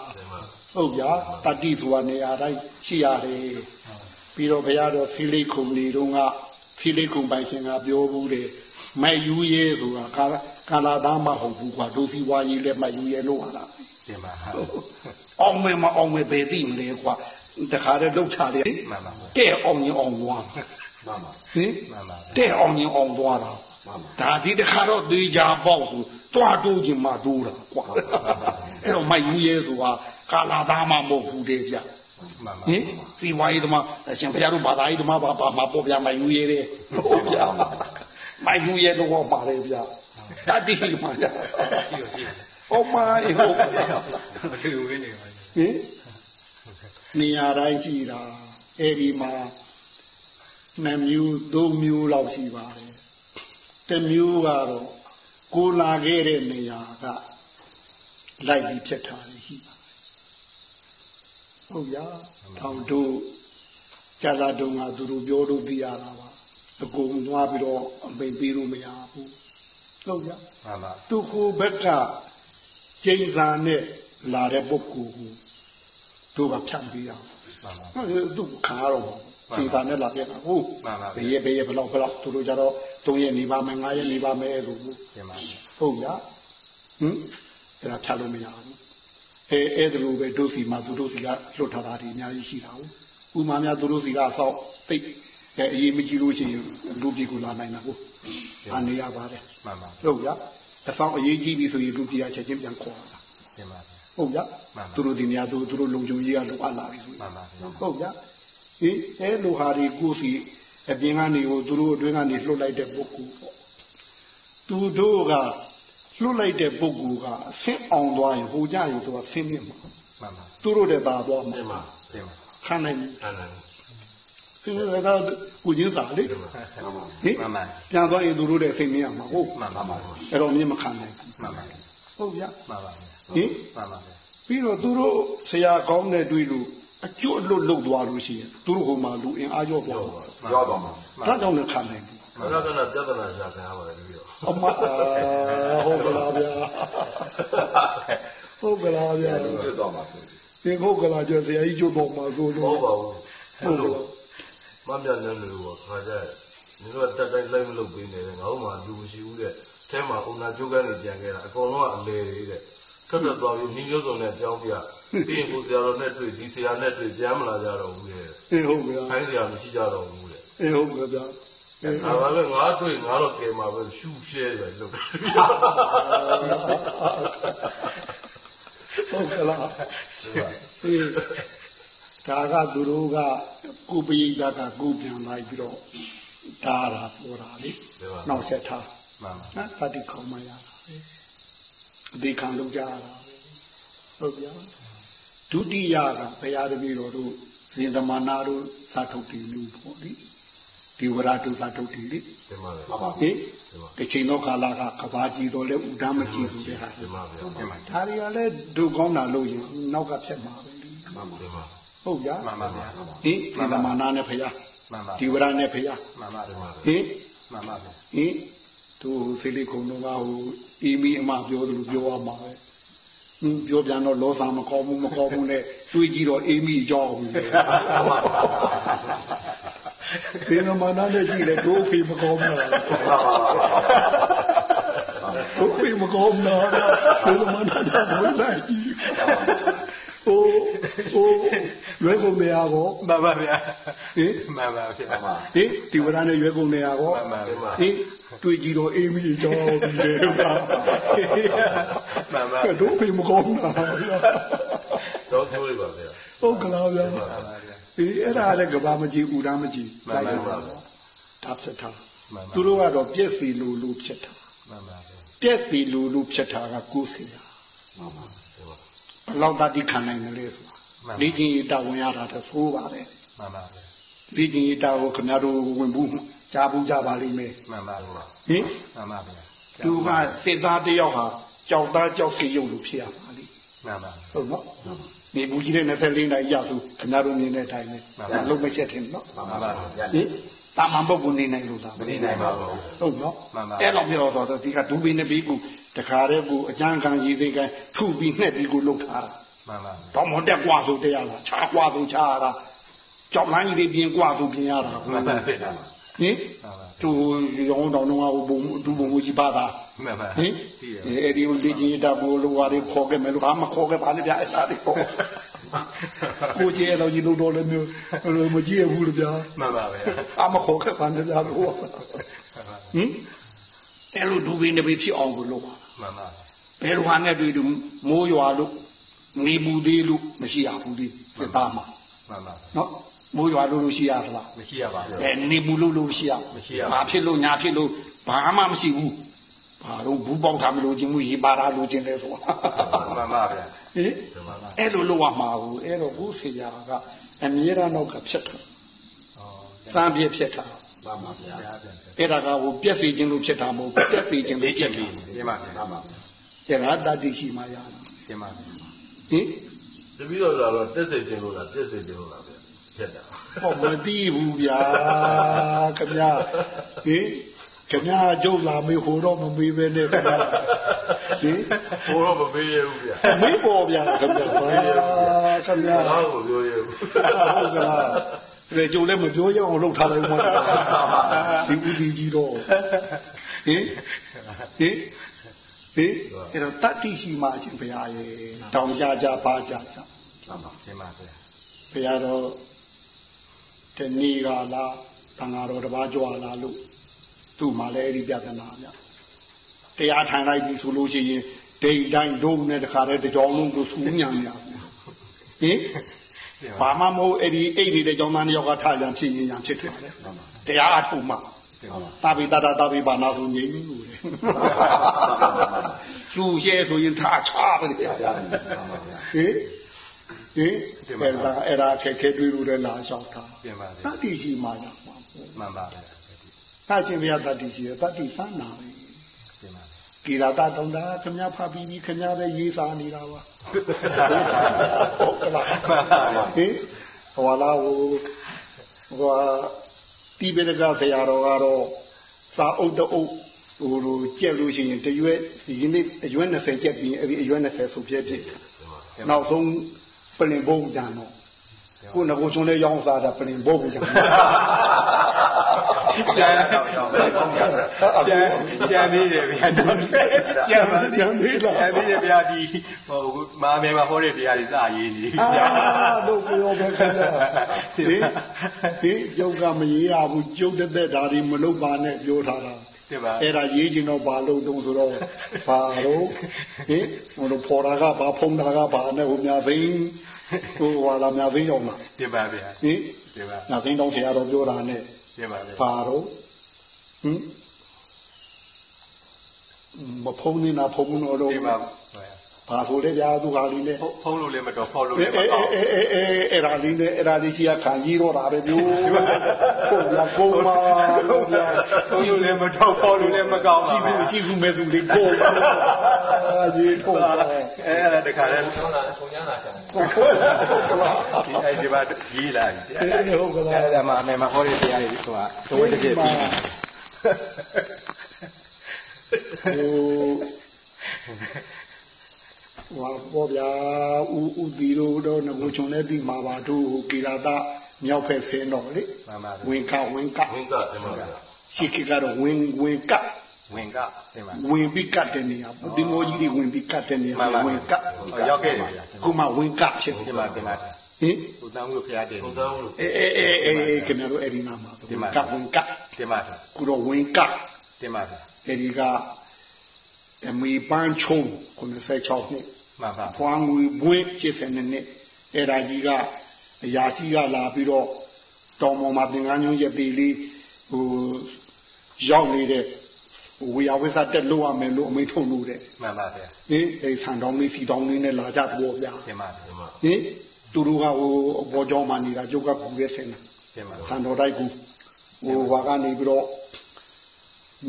ဟုတ်ဗျာတတိဆိုတာနေရာတိုင်းရှိရတယ်ပြီးတော့ဘုရားတော်ဖီလိခုံလီတို့ကဖီလိခုံပိုင်ရှင်ကပြောဘူးတယ် မိုက်ယူရဲဆိုတာကာကာလာသားမဟုတ်ဘူးကွာဒုစီဝါကြီးလည်းမိုက်ယူရဲလို့ဟာလားတင်ပါဟာအောင်မယ်မအောင်မယ်ဘယ်သိမလဲကွာတခါတည်းလှုပ်ချတယ်မှန်ပါတဲ့အောင်ရင်အောင်သွားမှန်ပါဟင်မှန်ပါတဲ့အောင်ရင်အောင်သွားတာမှန်ပါဒါဒီတခါတော့သေးကြပေါ့ဆိုတွားတိုးခြင်းမှတိုးတာကွာအဲ့တော့မိုက်ယူရဲဆိုတာကာလာသားမမဟုတ်ဘူးတဲ့ဗျမှန်ပါဟင်စီဝါရေးသမားအရှင်ဘုရားတို့ဘာသာရေးသမားဘာဘာမှာပေါ့ဗျာမိုက်ယူရဲတဲ့ဟုတ်ဗျာ မိုက်ယူရဲတော့ပါလေဗျဒါတိမှန်ကြရှိရရှိတယ်ဟုတ်ပါရဲ့ဟုတ်ပါရဲ့မတွေ့ဝင်းနေပါဘူးဟင်နေရာတိုင်းရှိတာအဲ့ဒီမှာနှစ်မျိုးသုံးမျိုးလောက်ရှိပါတယ်တစ်မျိုးကတော့ကိုလာခဲ့တဲ့နေရာကလိုက်ပြီးဖြစ်ထားတယ်ရှိပါဟုတ်ဗျာထောင်တို့ကြာလာတုံးကသူတို့ပြောလို့သိရတာပါ အကုန်သွားပြီးတော့အမိန်ပေးလို့မရဘူးဟုတ်ဗျာမှန်ပါသူကိုဘက်ကကျိန်စာနဲ့လာတဲ့ပုဂ္ဂိုလ်ကိုတို့ကဖြတ်ပြီးအောင်မှန်ပါဟုတ်သူခါရတော့ကျိန်စာနဲ့လာပြတာဟုတ်မှန်ပါဘယ်ရဲ့ဘယ်ရဲ့ဘယ်လောက်ဘယ်လောက်သူတို့ကြတော့၃ရက်နေပါမယ်၅ရက်နေပါမယ်လို့တင်ပါဟုတ်ရဟင်အဲ့ဒါဖြတ်လို့မရဘူးအဲအဲ့ဒါလိုပဲတို့စီမှာသူတို့စီကလွတ်ထားတာဒီအများကြီးရှိတာဟုတ်ဥမာများသူတို့စီကအဆောက်တိတ် အဲအရေးမကြီးလို့ရှိရင်လူပြည်ကိုလာနိုင်တာဟုတ်အနေရပါတယ်မှန်ပါဟုတ်ရအဆောင်အရေးကြီးပြီဆိုရင်လူပြည်ကချက်ချင်းပြန်ခေါ်လာတင်ပါဟုတ်ရမှန်ပါသူတို့ဒီနေရာသူသူတို့လုံခြုံရေးကလိုအပ်လာပြီဆိုမှန်ပါဟုတ်ရဟင်အဲလိုဟာတွေကိုစီအပြင်ကနေဟိုသူတို့အတွင်းကနေလှုပ်လိုက်တဲ့ပုဂ္ဂိုလ်ပေါ့သူတို့ကလှုပ်လိုက်တဲ့ပုဂ္ဂိုလ်ကအဆင့်အောင်သွားရင်ဟိုကြရင်သူကဆင်းနေမှာမှန်ပါသူတို့တဲ့သာသွားမှာတင်ပါတင်ပါခံနိုင် ပြီအဲ့ဒါဆင်းနေတာကကိုချင်းစာလေဟင်မှန်ပါပြန်သွားရင်သူတို့တဲ့ဆင်းနေရမှာဟုတ်မှန်ပါမှန်ပါအဲ့တော့မြင်မခံနိုင်ဘူးမှန်ပါဟုတ်ဗျာမှန်ပါဟင်မှန်ပါပြီးတော့သူတို့ဆရာကောင်းတဲ့တွေ့လို့အကျွတ်လွတ်လုတ်သွားလို့ရှိရင်သူတို့ဟိုမှာလူအင်အားရောသွားတယ်ရောတော့မှာဒါကြောင့်လည်းခံနိုင်ဘူးခဏခဏပြဿနာရှာခံရပါတယ်ပြီးတော့အမအာဟုတ်ကလားဗျာဟုတ်ကလားဗျာအဲ့လိုဖြစ်တော့မှာဆိုဒီဟုတ်ကလားကျဆရာကြီးကျွတ်တော်မှာဆိုမလို့ဟုတ်ပါဘူးဟုတ်ကလား မပြတ်နေလို့ပေါ့ခါကြနင်တို့ကတက်တိုင်းလိုက်မလုပ်ပေးနေတယ်ငါတို့မှလူမရှိဘူးတဲ့အဲမှာအုံနာကျုပ်ကနေပြန်ခဲ့တာအကုန်လုံးကအလေလေးတဲ့ထွက်ထွက်သွားပြီးညီမျိုးစုံနဲ့ကြောင်းပြပြီးရင်ကိုဆရာတော်နဲ့တွေ့ဒီဆရာနဲ့တွေ့ပြန်မလာကြတော့ဘူးတဲ့အေးဟုတ်ကလားခိုင်းဆရာမရှိကြတော့ဘူးတဲ့အေးဟုတ်ကလားဗျာအေးဒါပါပဲငါတွေ့ငါတော့ကဲမှာပဲရှူရှဲတယ်လို့ဟုတ်ကလားအေး ဒါကသူတို့ကကိုပိယတာကကိုပြန်လိုက်ပြီးတော့ဒါတာပေါ်တာလေနောက်ဆက်ထားမှန်ပါနော်တတိခေါ်မရတာပဲအသေးခံလုပ်ကြရတာပဲဟုတ်ဗျာဒုတိယကဘုရားတပည့်တော်တို့ဇင်သမနာတို့သာထုတ်တည်လူပေါ့လေဒီဝရတုသာထုတ်တည်လေဒီမှာလေဟင်တချိန်တော့ကာလကကဘာကြီးတော့လဲဥဒမ်းမကြီးဆိုတဲ့ဟာဒီမှာဗျာတင်ပါဒါတွေကလည်းဒုကောင်းတာလို့ရင်နောက်ကဖြစ်မှာပဲလေဒီမှာ ဟုတ်ဗျာမှန်ပါဗျာဟင်ဇင်သမနာနဲ့ဘုရားမှန်ပါဒီဝရနဲ့ဘုရားမှန်ပါဒီမှာဟင်မှန်ပါဗျာဟင်သူစိလိခုံတော့ကဟိုအီမီအမပြောသလိုပြောရမှာပဲဟင်းပြောပြန်တော့လောစာမကောင်းဘူးမကောင်းဘူးနဲ့တွေးကြည့်တော့အီမီကြောက်ဘူးဒီနမနာနဲ့ကြည့်လေဒိုးဖေမကောင်းဘူးလားဒိုးဖေမကောင်းဘူးလားဒီနမနာကြောက်ဘူးလားကြည့်ဟို ဟိုရွေးကုန်နေရကောမှန်ပါဗျာဟင်မှန်ပါဗျာမှာဟင်ဒီဝရနဲ့ရွေးကုန်နေရကောမှန်ပါဗျာဟင်တွေ့ကြည့်တော့အေးမီကြောက်ပြီလေဗျာမှန်ပါကဲတို့ဖေမကောင်းတာတော့ကျိုးလေးပါဗျာဟုတ်ကလားဗျာမှန်ပါဗျာအေးအဲ့ဒါလည်းကဘာမကြည့်ဦးတာမကြည့်မှန်ပါပါဒါဖြစ်တာမှန်ပါသူတို့ကတော့ပြက်စီလူလူဖြစ်တာမှန်ပါဗျာပြက်စီလူလူဖြစ်တာကကိုယ်စီတာမှန်ပါဘယ်လောက်တတိခံနိုင်တယ်လဲဆိုတာမှန်ပါ လေ့ကျင့်ရေးတာဝန်ရတာတော့သိုးပါပဲမှန်ပါဗျာဟဒီကျင်ရတာကိုခင်ဗျားတို့ဝင်ဘူးကြားဘူးကြပါလိမ့်မယ်မှန်ပါဗျာဟင်မှန်ပါဗျာသူကစစ်သားတယောက်ဟာကြောက်သားကြောက်စီရုပ်လို့ဖြစ်ရပါလိမ့်မှန်ပါဟုတ်နော်နေဘူးကြီးတဲ့24နိုင်ရသူခင်ဗျားတို့မြင်တဲ့အတိုင်းပဲလုံးမချက်ထင်နော်မှန်ပါဗျာဟင်တာမန်ပုဂ္ဂိုလ်နေနိုင်လို့လားမနေနိုင်ပါဘူးဟုတ်နော်အဲ့တော့ပြောတော့ဒီကဒူဘိနေပြီကိုတခါတည်းကိုအကျန်းခံရည်သိကန်ထုပြီးနှက်ပြီးကိုလှုပ်ထားတာ မှန်ပါ တော့မတက်กว่าဆိုတရားလားခြားกว่าဆိုခြားရတာကြောက်လန်းကြီးတွေပြင်กว่าဆိုပြင်ရတာ မှန်ပါဗျာ ဟင် မှန်ပါ သူရောင်းတော်တော့ဟိုဘုံဒူဘုံကြီးပါတာ မှန်ပါ ဟင် ပြီးရ အဲ့ဒီလေကြီးတာဘိုးလိုဝါတွေခေါ်ခဲ့မယ်လို့ဘာမှခေါ်ခဲ့ပါနဲ့ဗျအဲ့ဒါတွေခေါ်ကိုကြီးတော့ကြီးလို့တော့လည်းမျိုးမကြည့်ဘူးလို့ဗျာ မှန်ပါဗျာ အမခေါ်ခဲ့ပါနဲ့ဗျာလို့ဟင်အဲ့လိုဒူဘိနေပြီဖြစ်အောင်ကိုလုပ်ပါ မှန်ပါ ဘယ်လိုဟာနဲ့တွေ့တူမိုးရွာလို့ နေဘူးသေးလို့မရှိရဘူးသေးစစ်သားမှာမှန်ပါနော်မိုးရွာလို့လို့ရှိရသလားမရှိရပါဘူးအဲနေဘူးလို့လို့ရှိရမရှိရဘူးဘာဖြစ်လို့ညာဖြစ်လို့ဘာမှမရှိဘူးဘာလို့ဘူးပေါက်ထားမလို့ခြင်းမူရေပါတာလို့ခြင်းလဲဆိုမှန်ပါဗျာဟင်အဲ့လိုလို့ရမှာဘူးအဲ့တော့ဘူးဆေရာကအမြဲတမ်းတော့ကဖြစ်တာဩစမ်းပြဖြစ်တာမှန်ပါဗျာဗျာဗျာအဲ့ဒါကဟိုပြက်စီခြင်းလို့ဖြစ်တာမဟုတ်ဘူးပြက်စီခြင်းလို့ဖြစ်တာပြင်ပါဗျာမှန်ပါအဲ့ဒါတတိရှိမှရတာပြင်ပါဗျာ ဟင်တပည့်တော်ကတော့တက်စိတ်တင်လို့လားပြက်စိတ်တင်လို့လားဗျဖြစ်တာဟောမသိဘူးဗျာခင်ဗျာဟင်ခင်ဗျာကျုပ်လာမေးဟိုတော့မမေးပဲနဲ့ခင်ဗျာဟင်ဘိုးတော့မပေးရဘူးဗျမေးပေါ်ဗျာခင်ဗျာဟာခင်ဗျာဘာကိုပြောရဘူးဟုတ်ကလားလေကျုပ်လည်းမပြောရအောင်လှုပ်ထားလိုက်မှဒီဦးဒီကြီးတော့ဟင်ဟင် ဟင်အဲ့တော့တတ္တိရှိမှအရှင်ဘုရားရဲ့တောင်ကြကြပါကြကြမှန်ပါပြင်ပါဗျာဘုရားတော့တဏီကလားတန်ဃာတော်တစ်ပါးကြွလာလို့သူ့မှာလည်းအဲ့ဒီပြဿနာဗျတရားထိုင်လိုက်ပြီဆိုလို့ရှိရင်ဒိတ်တိုင်းဒုံနဲ့တခါတည်းတကြောင်လုံးကိုစူးညံရဘူးဟင်ပြင်ဘာပါမှမဟုတ်အဲ့ဒီအိတ်နေတဲ့ကြောင်းသားတစ်ယောက်ကထားရန်ဖြစ်ရင်ရန်ဖြစ်တယ်မှန်ပါတရားအထုမှ ပြင်ပါတာပိတတာတာပိဘာနာဆိုငြိမ်းလို့လေသူ့ရဲ့ဆိုရင်ထားချပါလေဗျာဗျာမှန်ပါဗျာဟင်ဟင်အဲ့ဒါအဲ့ဒါခက်ခဲတွေ့လို့လည်းလာလျှောက်တာပြင်ပါတဗျာတိရှိမှရမှာမှန်ပါဗျာသာချင်းဘုရားတတိရှိရတတိသနာပဲပြင်ပါကိရာတတုံတာခမည်းဖတ်ပြီးပြီးခမည်းပဲရေးစားနေတာပါဟုတ်ကလားဟင်ဟောလာဟိုဟို တိဘေဒကဆရာတော်ကတော့စာအုပ်တအုပ်ဟိုလိုကြက်လို့ရှိရင်တရွဲ့ဒီနေ့အရွယ်20ကြက်ပြီးအဲ့ဒီအရွယ်20ဆိုပြည့်ပြည့်နောက်ဆုံးပလင်ဘုံကြံတော့ ကိုငကိုချုံလေးရောင်းစားတာပလင်ဘုံကြံကျန်ကျန်ကျန်သေးတယ်ဗျာကျန်ပါကျန်သေးလားကျန်သေးတယ်ဗျာဒီဟိုမာမေမှာဟောတဲ့တရားတွေစရေးနေအာတို့ပြောပဲခင်ဗျာဒီဒီယုတ်ကမရေးရဘူးကျုပ်တဲ့တဲ့ဓာရီမလုပ်ပါနဲ့ပြောထားတာတင်ပါအဲ့ဒါရေးချင်တော့ဘာလုပ်တုံးဆိုတော့ဘာတော့ဟင်ဟိုလိုဖော်တာကဘာဖုံးတာကဘာနဲ့ဟိုမြသိန်း ဟိုဟာလာမြသိန်းရောက်လာတင်ပါဗျာဟင်တင်ပါမြသိန်းတော့ဆရာတော်ပြောတာနဲ့တင်ပါဗျာဘာတော့ဟင်မဖုံးနေတာဖုံးတော့တော့တင်ပါ ဘာဆိုလဲဗျာသူဟာလေးနဲ့ဖုံးလို့လည်းမတော်ဖောက်လို့အဲလည်းမအဲတော်အဲအဲအဲအဲ့ဒါလေးနဲ့အဲ့ဒါလေးရှိရခံကြီးတော့တာပဲမျိုးဟုတ်ဗျာကိုမလို့ဗျာဖုံးလို့လည်းမတော်ဖောက်လို့လည်းမကောင်းပါကြည့်ဘူးဘူးကြည့်ဘူးမဲ့သူလေးကိုအာရေထုတ်တာအဲအဲ့ဒါတခါလဲဆောင်းလာဆုံချမ်းလာရှာတယ်ဟုတ်ကလားဒီအဲဒီမှာရေးလာပြီဟုတ်ကလားအဲ့ဒါမှအမေမှာဟောတဲ့တရားတွေဆိုတာသုံးတစ်ချက်ပြီးဟို ဟာပေါ်ဗျာဥဥတီတို့တော့ငကိုချုံနဲ့ပြီးမှာပါတို့ကိရာတမြောက်ဖက်ဆင်းတော့လေမှန်ပါဝင်ကဝင်ကဝင်းကတင်ပါဗျာရှိခိကတော့ဝင်ဝင်ကဝင်ကတင်ပါဝင်ပြီးကတ်တဲ့နေရာဒီမိုးကြီးတွေဝင်ပြီးကတ်တဲ့နေရာမှန်ပါဝင်ကတ်ရောက်ခဲ့တယ်ဗျာခုမှဝင်ကတ်ဖြစ်တင်ပါတင်ပါဟင်ဟိုတန်းလို့ဖျားတယ်ဘုံသားလို့အေးအေးအေးအေးခင်ဗျားတို့အဲ့ဒီနာမှာဝင်ကတ်ဝင်ကတ်တင်ပါခုတော့ဝင်ကတ်တင်ပါအဲ့ဒီကအမေပန်းချုံ96နှစ် မှန်ပါဖွားငွေဘွေး80နှစ်အဲ့ဒါကြီးကအရာရှိကလာပြီးတော့တောင်ပေါ်မှာသင်္ကန်းညွှန်းရက်သေးလေးဟိုရောက်နေတဲ့ဝေယဝိသတက်လို့ရမယ်လို့အမိန့်ထုတ်လို့တဲ့မှန်ပါဗျာဟင်အဲဆန်တောင်းလေးစီတောင်းလေးနဲ့လာကြတော့ဗျာတင်ပါတင်ပါဟင်သူတို့ကဟိုအပေါ်ကျောင်းမှာနေတာကျုပ်ကပူရဲဆင်းတာတတင်ပါဆန်တော်တိုက်ကူဟိုဘာကနေပြီးတော့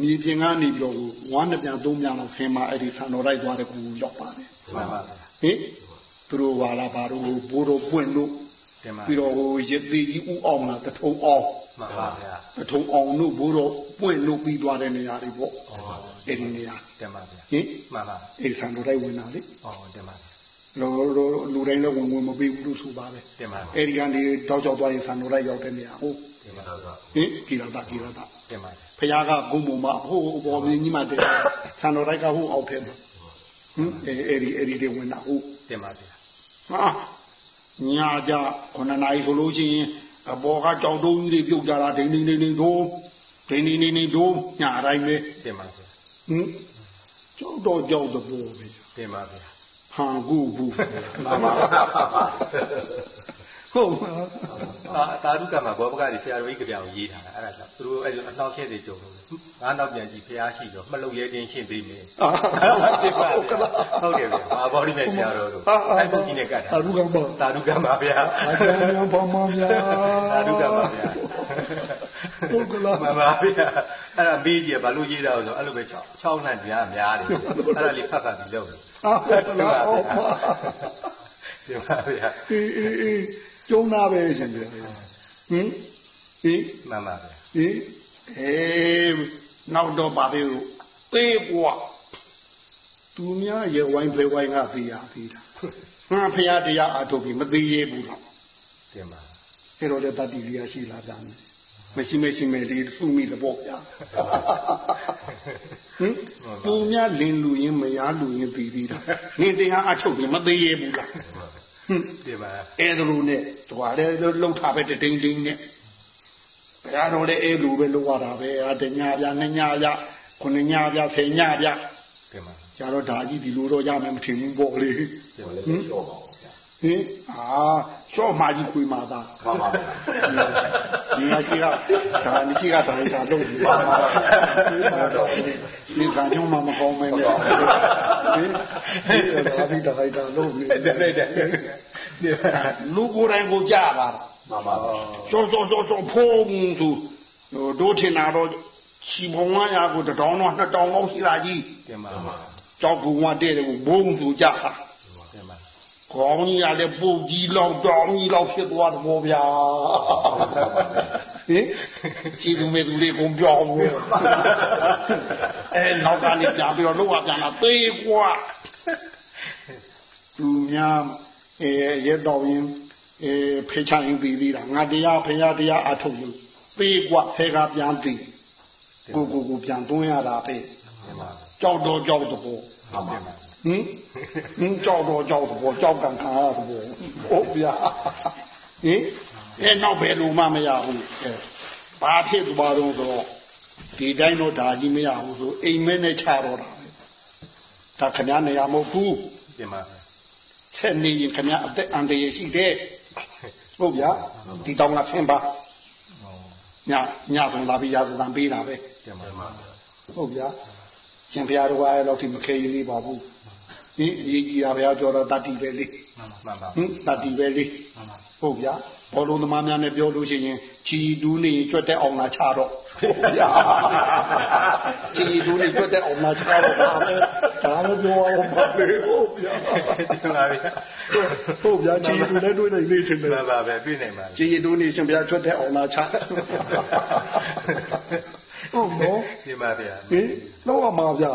မြေပြင်ကနေပြီးတော့ဝမ်းနှစ်ပြန်သုံးပြန်လောက်ဆင်းမှအဲ့ဒီဆန်တော်တိုက်သွားတဲ့ကူရောက်ပါတယ်မှန်ပါဗျာဟင်သူတို့ဟာလာဘာလို့ဘိုးတော်ပွင့်လို့တင်ပါပြီးတော့ဟိုရသေးကြီးဥအောင်လာတထုံအောင်မှန်ပါဗျာတထုံအောင်တို့ဘိုးတော်ပွင့်လို့ပြီးသွားတဲ့နေရာတွေပေါ့အဲ့ဒီနေရာတင်ပါဗျာဟင်မှန်ပါအဲ့ဆန်တော်တိုက်ဝင်လာလေဟောတင်ပါဗျာလောလောလူတိုင်းလည်းဝင်ဝင်မပြီးဘူးလို့ဆိုပါပဲတင်ပါအဲ့ဒီကနေတောက်ကြောက်သွားရင်ဆန်တော်တိုက်ရောက်တဲ့နေရာဟုတ်တင်ပါဒါကဟင်ကိရတာကိရတာတင်ပါ ဖခင်ကဂုံမမဟိုဘောမင်းကြီးမှတဲ့ဆန်တော်တိုက်ကဟိုအောက်ထဲမှာဟင်အဲ့အဲ့ဒီအဲ့ဒီတွေဝင်တာဟုတ်တင်ပါဗျာဟာညာကြခုနနာရီဆိုလို့ရှိရင်အဘောကကြောက်တုံးကြီးတွေပြုတ်ကြတာဒိန်းဒိန်းဒိန်းဒိန်းဒိုးဒိန်းဒိန်းဒိန်းဒိန်းဒိုးညာတိုင်းပဲတင်ပါဗျာဟင်ကြောက်တော့ကြောက်တော့ဘောပဲတင်ပါဗျာဟန်ကူဘူး ဟုတ်မှာအာတာဓုကမှာဘောပကကြီးဆရာတော်ကြီးကြပြောင်ရေးထားတာအဲ့ဒါကြောင့်သူတို့အဲ့လိုအနှောက်ခဲတွေကြုံလို့ငါနောက်ပြန်ကြည့်ဖះရှိတော့မလုံရဲတင်းရှင်းပေးမယ်အာတင်ပါဗျာဟုတ်တယ်ဗျာမာဘောဓိနဲ့ဆရာတော်တို့အဲ့ပုတ်ကြီးနဲ့ကတ်တာသာဓုကမှာတာဓုကမှာဗျာအကျဉ်းများပါမဗျာတာဓုကမှာဗျာဟုတ်ကလားမှန်ပါဗျာအဲ့ဒါမေးကြည့်ဘာလို့ရေးတာလဲဆိုအဲ့လိုပဲ6 6နှံများများတယ်အဲ့ဒါလေးဖတ်ဖတ်ပြီးလုပ်တယ်အာဟုတ်ကလားဟုတ်ပါတင်ပါဗျာအေးအေးအေး ကျုံနာပဲရှင်တယ်ဟင်ဟင်မှန်ပါဗျာဟင်အေးနောက်တော့ပါသေးလို့သေးဘွားသူများရဲ့ဝိုင်းဖဲဝိုင်းကသိရသေးတာငါဖရာတရားအထုတ်ပြီးမသိရဘူးတော့တင်ပါအဲ့တော့လည်းတတိလျာရှိလာပြန်တယ်မရှိမရှိမဲ့လေးသူ့မိတပေါ့ဗျာဟင်သူများလင်လူရင်မရလူရင်ပြီးပြီးတာနင်တရားအထုတ်ပြီးမသိရဘူးလား ဟင်တင်ပါအဲဒါလိုနဲ့တွားတယ်လှုပ်ထားပဲတိန်တိန်နဲ့ဘုရားတော်လည်းအဲလိုပဲလှုပ်ရတာပဲအတညာပြနှစ်ညာပြခုနှစ်ညာပြဆယ်ညာပြတင်ပါကျတော့ဒါကြီးဒီလိုတော့ရမယ်မထင်ဘူးပေါ့လေတင်ပါလည်းပြောပါဦးဗျာဟင်အာ ရှော့မာကြီးခွေမာသားမှန်ပါဗျာဒီဟာရှိကဒါမရှိကဒါဒါလုပ်နေပါဒီကညုံမမကောင်းမဲနဲ့ဟင်ဒီဒါပြီးဒါဒါလုပ်နေတယ်တယ်တယ်လူကိုယ်တိုင်ကိုကြပါတာမှန်ပါဗျာစောစောစောစောဖုံးသူဟိုတို့ထင်တာတော့ချီပုံဝါရာကိုတတောင်းတော့နှစ်တောင်းလောက်ရှိလာကြီးတင်ပါကြောက်ဘူးဝတဲ့ကိုဘုံသူကြတာတင် ပါခေါင်းကြီးရတဲ့ပုတ်ကြီးလောက်တောင်းကြီးလောက်ဖြစ်သွားတယ်ဘောဗျာဟင်ချီသူမေသူလေးကုန်ပြောင်းဘူးအဲနောက်ကနေပြန်ပြီးတော့လောက်ရပြန်လာသေးကွာသူများအဲရဲတော်ရင်အဲဖေချရင်ပြီးသေးတာငါတရားဖရာတရားအထုတ်လို့သေးကွာဆဲကပြန်ပြီးကိုကိုကိုပြန်သွင်းရတာပဲတင်ပါကြောက်တော့ကြောက်တော့ဘောမှန်ပါတင်ပါ ဟင်ဟင်ကြောက်တော့ကြောက်တော့ကြောက်ကန်ခံရတော့ဟုတ်ဗျာဟင်အဲနောက်ဘယ်လိုမှမရဘူးအဲဘာဖြစ်သွားတော့ဆိုတော့ဒီတိုင်းတော့ဒါကြီးမရဘူးဆိုအိမ်မဲနဲ့ချတော့တာပဲဒါခင်ဗျားနေရာမဟုတ်ဘူးတင်ပါဆက်နေရင်ခင်ဗျားအသက်အန္တရာယ်ရှိတယ်ဟုတ်ဗျာဒီတောင်းလာဆင်းပါညညဆုံးလာပြီးရာဇသံပေးတာပဲတင်ပါဟုတ်ဗျာရှင်ဘုရားတော်ကအဲ့လောက်ထိမခဲရသေးပါဘူး ဟင်အရေးကြီးတာဘုရားပြောတော့တတိပဲလေမှန်ပါဟင်တတိပဲလေဟုတ်ဗျာဘောလုံးသမားများနဲ့ပြောလို့ရှိရင်ချီတူးနေကြွက်တဲ့အောင်လာချတော့ဟုတ်ဗျာချီတူးနေကြွက်တဲ့အောင်လာချတော့ဒါပဲဒါလည်းပြောအောင်ပါပဲဟုတ်ဗျာတင်ပါဗျာဟုတ်ဗျာချီတူးလည်းတွေ့နိုင်လေချင်တယ်မှန်ပါပဲပြနေပါချီတူးနေရှင်ဘုရားကြွက်တဲ့အောင်လာချဟုတ်နော်တင်ပါဗျာဟင်လောက်ရမှာဗျာ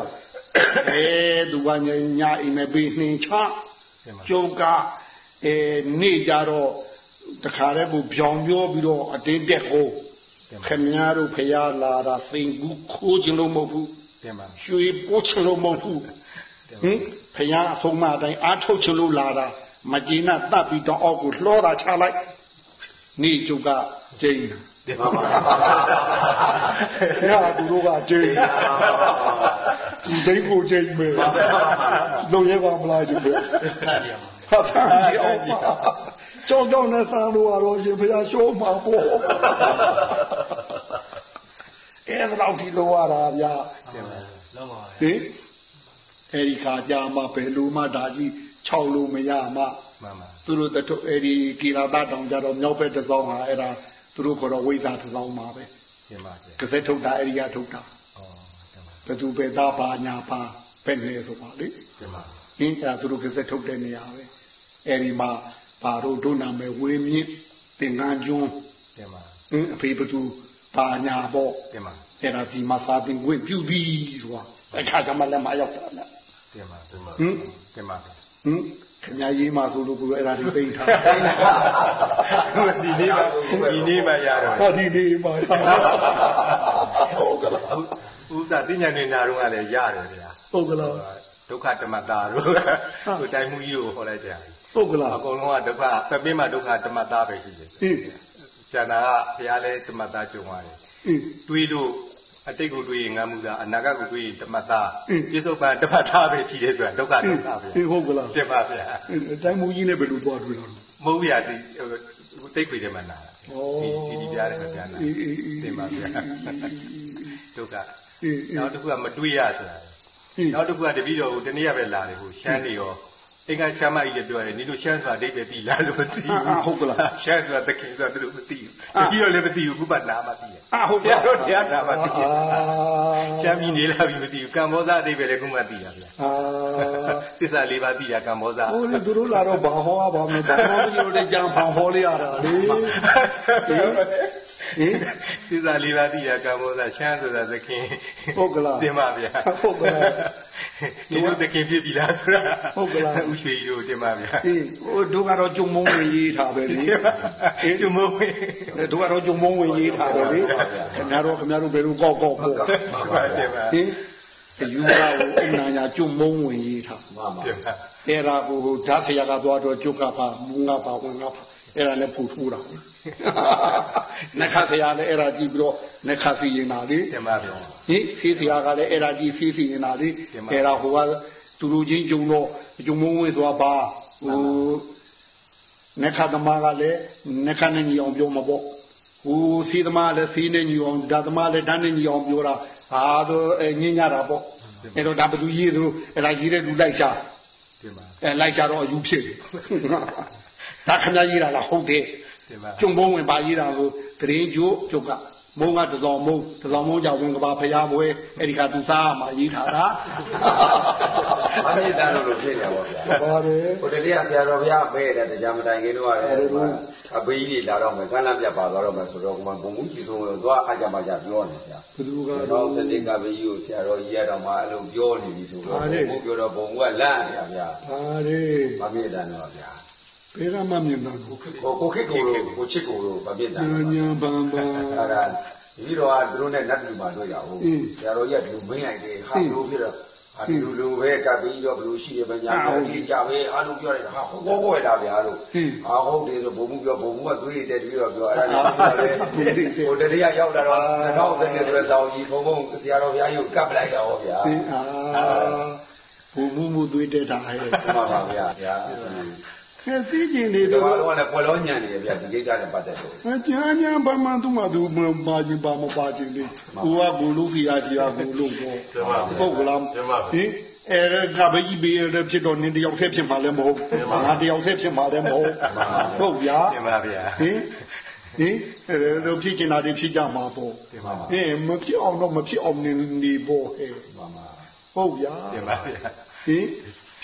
အဲသူကညညာအိမ်မဲ့ပြီးနှင်ချတင်ပါကျုပ်ကအဲနေကြတော့တခါတည်းကိုပြောင်ပြောပြီးတော့အတင်းတက်ကိုခင်များတို့ဖျားလာတာစိန်ကူးခိုးခြင်းလို့မဟုတ်ဘူးတင်ပါရွှေပိုးခြင်းလို့မဟုတ်ဘူးဟင်ဖျားအဆုံးမအတိုင်းအားထုတ်ခြင်းလို့လာတာမကျေနပ်တတ်ပြီးတော့အောက်ကိုလှောတာချလိုက်နေကျုပ်ကကျင်း တာတင်ပါပါ။ဟာသူတို့ကကျင်းဒီကျင်းကိုကျင်းမယ်။လုံရဲပါမလားကျင်းပဲစရအောင်။ဟာသာကြီးအောင်ပါ။ကြောက်ကြောက်နဲ့ဆန်းလို့ကတော့ရှင်ဖျားရှိုးမှာပေါ့။အဲ့ဒါတော့ဒီလိုရတာဗျာတင်ပါလုံးပါ။ဟင်အဲ့ဒီခါကြာမှဘယ်လိုမှဒါကြီး6လို့မရမှမှန်ပါသူတို့တထုအဲ့ဒီကိရာတာတောင်ကြတော့မြောက်ဘက်တစ်စောင်းဟာအဲ့ဒါ သူတို့ခေါ်တော့ဝိဇ္ဇာတစ်လောင်းပါပဲတင်ပါဗျာကစက်ထုတ်တာအဲ့ဒီကထုတ်တာဩတင်ပါဘယ်သူပဲသားပါညာပါပဲနေဆိုပါလေတင်ပါအင်းအဲ့ဒါသူတို့ကစက်ထုတ်တဲ့နေရာပဲအဲ့ဒီမှာဘာတို့တို့နာမည်ဝေမြင့်သင်္ကန်းကျွန်းတင်ပါအင်းအဖေဘသူပါညာပေါ့တင်ပါအဲ့ဒါဒီမှာစာတင်ခွင့်ပြုသည်ဆိုတာအခါကျမှလည်းမရောက်တာနဲ့တင်ပါဒီမှာဟင်တင်ပါဟင် ခင်ဗျားရေးမှဆိုလို့ကိုယ်အဲ့ဒါတွေသိမ့်ထားဒီနေ့မှဒီနေ့မှရတော့ဟောဒီဒီမှာဟုတ်ကလားဥစ္စာသိညာနေနာတော့ကလည်းရတယ်ဗျာဟုတ်ကလားဒုက္ခဓမ္မတာတို့ဟိုတိုင်းမှုကြီးကိုဟောလိုက်ကြတယ်ဟုတ်ကလားအကုန်လုံးကဒုက္ခပပင်းမှာဒုက္ခဓမ္မတာပဲရှိတယ်အင်းကျန်တာကဘုရားလည်းဓမ္မတာကြုံရတယ်အင်းတွေးလို့ အတိတ်ကိုတွေးရင်ငါမှုတာအနာဂတ်ကိုတွေးရင်ဓမ္မတာအင်းပြစ္ဆုတ်ပန်ဓမ္မတာပဲရှိတယ်ဆိုတာဒုက္ခဒုက္ခပဲအေးဟုတ်ကလားတင်ပါဗျာအတိုင်းမူကြီးနဲ့ဘယ်လိုသွားတွေ့တော့မဟုတ်ဗျာဒီဟိုတိတ်ခွေထဲမှာနာတာစီစီဒီပြားတယ်မပြန်နာအေးအေးအေးတင်ပါဗျာဒုက္ခအေးအေးနောက်တစ်ခုကမတွေးရဆိုတာအေးနောက်တစ်ခုကတပည့်တော်ကိုတနေ့ရပဲလာတယ်ဟိုရှမ်းနေရော အင်္ဂါချမ်းမကြီးလည်းပြောတယ်နင်တို့ရှမ်းဆိုတာအဓိပ္ပာယ်သိလားလို့မသိအာအာဟုတ်ကလားရှမ်းဆိုတာတခင်ဆိုတာသူတို့မသိဘူးအာတပည့်တော်လည်းမသိဘူးခုမှနာမှသိတယ်အာဟုတ်ဆရာတို့တရားနာမှသိတယ်အာရှမ်းပြည်နေလာပြီမသိဘူးကမ္ဘောဇအဓိပ္ပာယ်လည်းခုမှသိတာဗျာအာသစ္စာလေးပါးသိတာကမ္ဘောဇဟိုလေသူတို့လာတော့ဘာဟောပါမလဲဘာမှမပြောတဲ့ကြံဖန်ဟောလိုက်ရတာလေဟင်ဟင်သစ္စာလေးပါးသိတာကမ္ဘောဇရှမ်းဆိုတာသခင်ဟုတ်ကလားတင်ပါဗျာဟုတ်ကလား ဒီလိုသခင်ဖြစ်ပြီလားဆိုတာဟုတ်ကလားဥရွှေကြီးတို့တင်ပါဗျာအေးဟိုတို့ကတော့ကြုံမုံဝင်ရေးထားပဲလေတင်ပါအေးဒီမို့ဝင်တို့ကတော့ကြုံမုံဝင်ရေးထားပဲလေခင်ဗျားတို့ခင်ဗျားတို့ဘယ်လိုကောက်ကောက်ပေါ့တင်ပါတင်ပါဟင်အယူကကိုအမှန်ညာကြုံမုံဝင်ရေးထားမှန်ပါတင်ပါအဲ့ဒါကိုဓာတ်ဆရာကသွားတော့ကျုပ်ကပါမူငါပါဝင်ငါပါ အဲ့ဒါလည်းဖူထူတာနခဆရာလည်းအဲ့ဒါကြည့်ပြီးတော့နခစီရင်တာလေတင်ပါဗျာဟင်ဖေးဆရာကလည်းအဲ့ဒါကြည့်ဖေးစီရင်တာလေတင်ပါအဲ့ဒါဟိုကသူတို့ချင်းကြုံတော့ကြုံမုံဝင်ဆိုတာပါဟိုနခသမားကလည်းနခနဲ့ညီအောင်ပြောမှာပေါ့ဟိုစီသမားလည်းစီနဲ့ညီအောင်ဓာတ်သမားလည်းဓာတ်နဲ့ညီအောင်ပြောတာဟာတော့အဲညင်ညတာပေါ့အဲ့တော့ဒါဘယ်သူရေးသူအဲ့ဒါရေးတဲ့လူလိုက်ရှာတင်ပါအဲလိုက်ကြတော့အယူဖြစ်တယ် ဒါခမကြီးတာလားဟုတ်တယ်တင်ပါကျုံဘုံဝင်ပါရေးတာဆိုတရင်ကျိုးကျုပ်ကမုံကတစောင်းမုံတစောင်းမုံကြောင့်ဝင်ကပါဖရားပွဲအဲ့ဒီကသူစားမှရေးထားတာအမေတန်လို့လို့ဖြစ်နေပါဗျာပါတယ်ဟိုတည်းကဆရာတော်ဘုရားပဲတဲ့တရားမတိုင်ခင်တော့ရတယ်အဘေးကြီးလာတော့မယ်ကမ်းလမ်းပြပါသွားတော့မယ်ဆိုတော့ကဘုံဘူးကြီးဆုံးသွားအကြမှာကြပြောနေဗျာဘသူကတော့တော့တတိကဘေးကြီးကိုဆရာတော်ကြီးရတော့မှအဲ့လိုပြောနေပြီဆိုတော့ဟာလေဘုံပြောတော့ဘုံကလန့်နေဗျာပါတယ်မမေတန်တော့ဗျာ ဘယ်ကမှမြင်တာကိုကိုကိုခစ်ကိုလို့ကိုချစ်ကိုလို့မမေတန်ညာညာဘန်ဘန်အဲ့ဒါဒီတော့သူတို့နဲ့နတ်လူမှာတွေ့ရအောင်အင်းဆရာတော်ကြီးကဒီမင်းလိုက်တယ်ဟာအင်းလို့ဖြစ်တော့ဟာဒီလိုလိုပဲကပ်ပြီးတော့ဘယ်လိုရှိရမညာအာဟုတ်ဒီကြပဲအားလုံးပြောတယ်ဟာဟောဟောဟောလာဗျာလို့ဟင်းဟာဟုတ်တယ်ဆိုဘုံမှုပြောဘုံမှုကသွေးတက်ပြီးတော့ပြောအဲ့ဒါလည်းဟိုတတိယရောက်လာတော့2010ဆိုတဲ့တောင်ကြီးဘုံဘုံဆရာတော်ဘုရားကြီးကိုကပ်ပလိုက်တာဟောဗျာအင်းအာဘူမူမူသွေးတက်တာဟဲ့မှန်ပါဗျာ ဗျာခဲသိကျင်နေဒီတော့တော့တော့လည်းပွဲလုံးညံနေတယ်ဗျာဒီကိစ္စနဲ့ပတ်သက်လို့အကျမ်းညာဘာမှသူ့မှာသူမပါခြင်းပါမပါခြင်းလေကိုကကိုလို့စီရစီရကိုလို့ပေါ့တင်ပါဗျာပုတ်ကလားတင်ပါဗျာဟင်အဲကဘကြီးဘေးရဖြစ်တော့နင်းတယောက်တည်းဖြစ်မှာလည်းမဟုတ်ငါတယောက်တည်းဖြစ်မှာလည်းမဟုတ်ဟုတ်ဗျာတင်ပါဗျာဟင်ဟင်အဲတော့ဖြစ်ကျင်တာတွေဖြစ်ကြမှာပေါ့တင်ပါပါဟင်မဖြစ်အောင်တော့မဖြစ်အောင်နေနေပေါ့ဟဲ့မှန်ပါဟုတ်ဗျာတင်ပါဗျာဟင်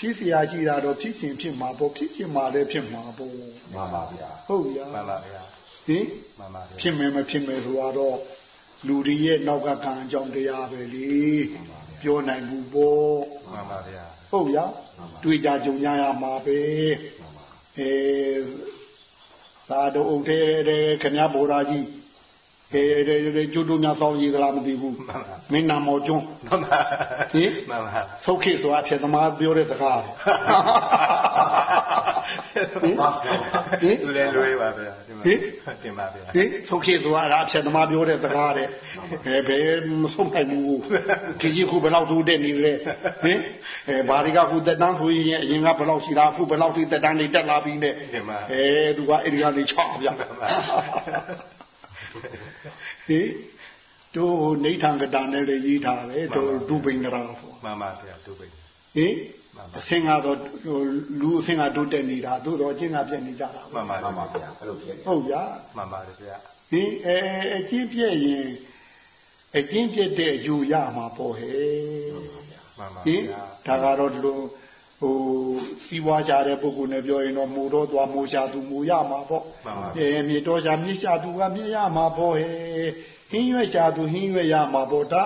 ဖြစ်เสียရှိတာတော့ဖြစ်ကျင်ဖြစ်မှာပေါ့ဖြစ်ကျင်မှာလည်းဖြစ်မှာပေါ့ မှန်ပါဗျာ ဟုတ်ဗျာ မှန်ပါဗျာ ဟင် မှန်ပါဗျာ ဖြစ်မယ်မဖြစ်မယ်ဆိုတော့လူတွေရဲ့နောက်ကကံအကြောင်းတရားပဲလေပြောနိုင်ဘူးပေါ့ မှန်ပါဗျာ ဟုတ်ဗျာတွေ့ကြကြုံရရမှာပဲအဲသာတို့အုပ်တဲ့တဲ့ခင်ဗျားဘော်ရာကြီး အဲကျွတ်တို့များဆောင်ရည်သလားမသိဘူးမှန်ပါမင်းနာမော်ကျွန်းမှန်ပါဟင်မှန်ပါဆုတ်ခေဆိုတာဖြစ်သမားပြောတဲ့စကားဟင်သူလည်းလွေးပါဗျာတင်ပါဗျာဟင်ဆုတ်ခေဆိုတာအဖြစ်သမားပြောတဲ့စကားတဲ့အဲဘယ်မဆုံးနိုင်ဘူးခကြီးခုဘယ်လောက်တိုးတက်နေလဲဟင်အဲဘာတွေကခုတက်တန်းဆိုရင်အရင်ကဘယ်လောက်ရှိတာခုဘယ်လောက်ထိတက်တန်းနေတက်လာပြီးနဲ့အဲသူကအဲ့ဒီကနေချောက်ပြ ဟင်တို့နေထံကတာနဲ့လည်းရေးထားတယ်တို့ဒုပိန်ကရာဆိုမှန်ပါဗျာသူပဲဟင်အစင်ကတော့လူအစင်ကတိုးတက်နေတာသို့တော့အချင်းကပြက်နေကြတာမှန်ပါမှန်ပါဗျာအဲ့လိုဖြစ်နေဟုတ်ဗျာမှန်ပါတယ်ဗျာဟဟင်အဲအကျင့်ပြည့်ရင်အကျင့်ပြည့်တဲ့အယူရမှာပေါ့ဟဲ့မှန်ပါဟင်ဗျာဒါကတော့ဒီလို ဟိုစီးပွားကြတဲ့ပုဂ္ဂိုလ်နဲ့ပြောရင်တော့မူတော့သွားမူချသူမူရမှာပေါ့မှန်ပါအဲမြေတော်ချမြစ်ချသူကမြစ်ရမှာပေါ့ဟဲ့ဟင်းရွက်ချသူဟင်းရွက်ရမှာပေါ့ဒါ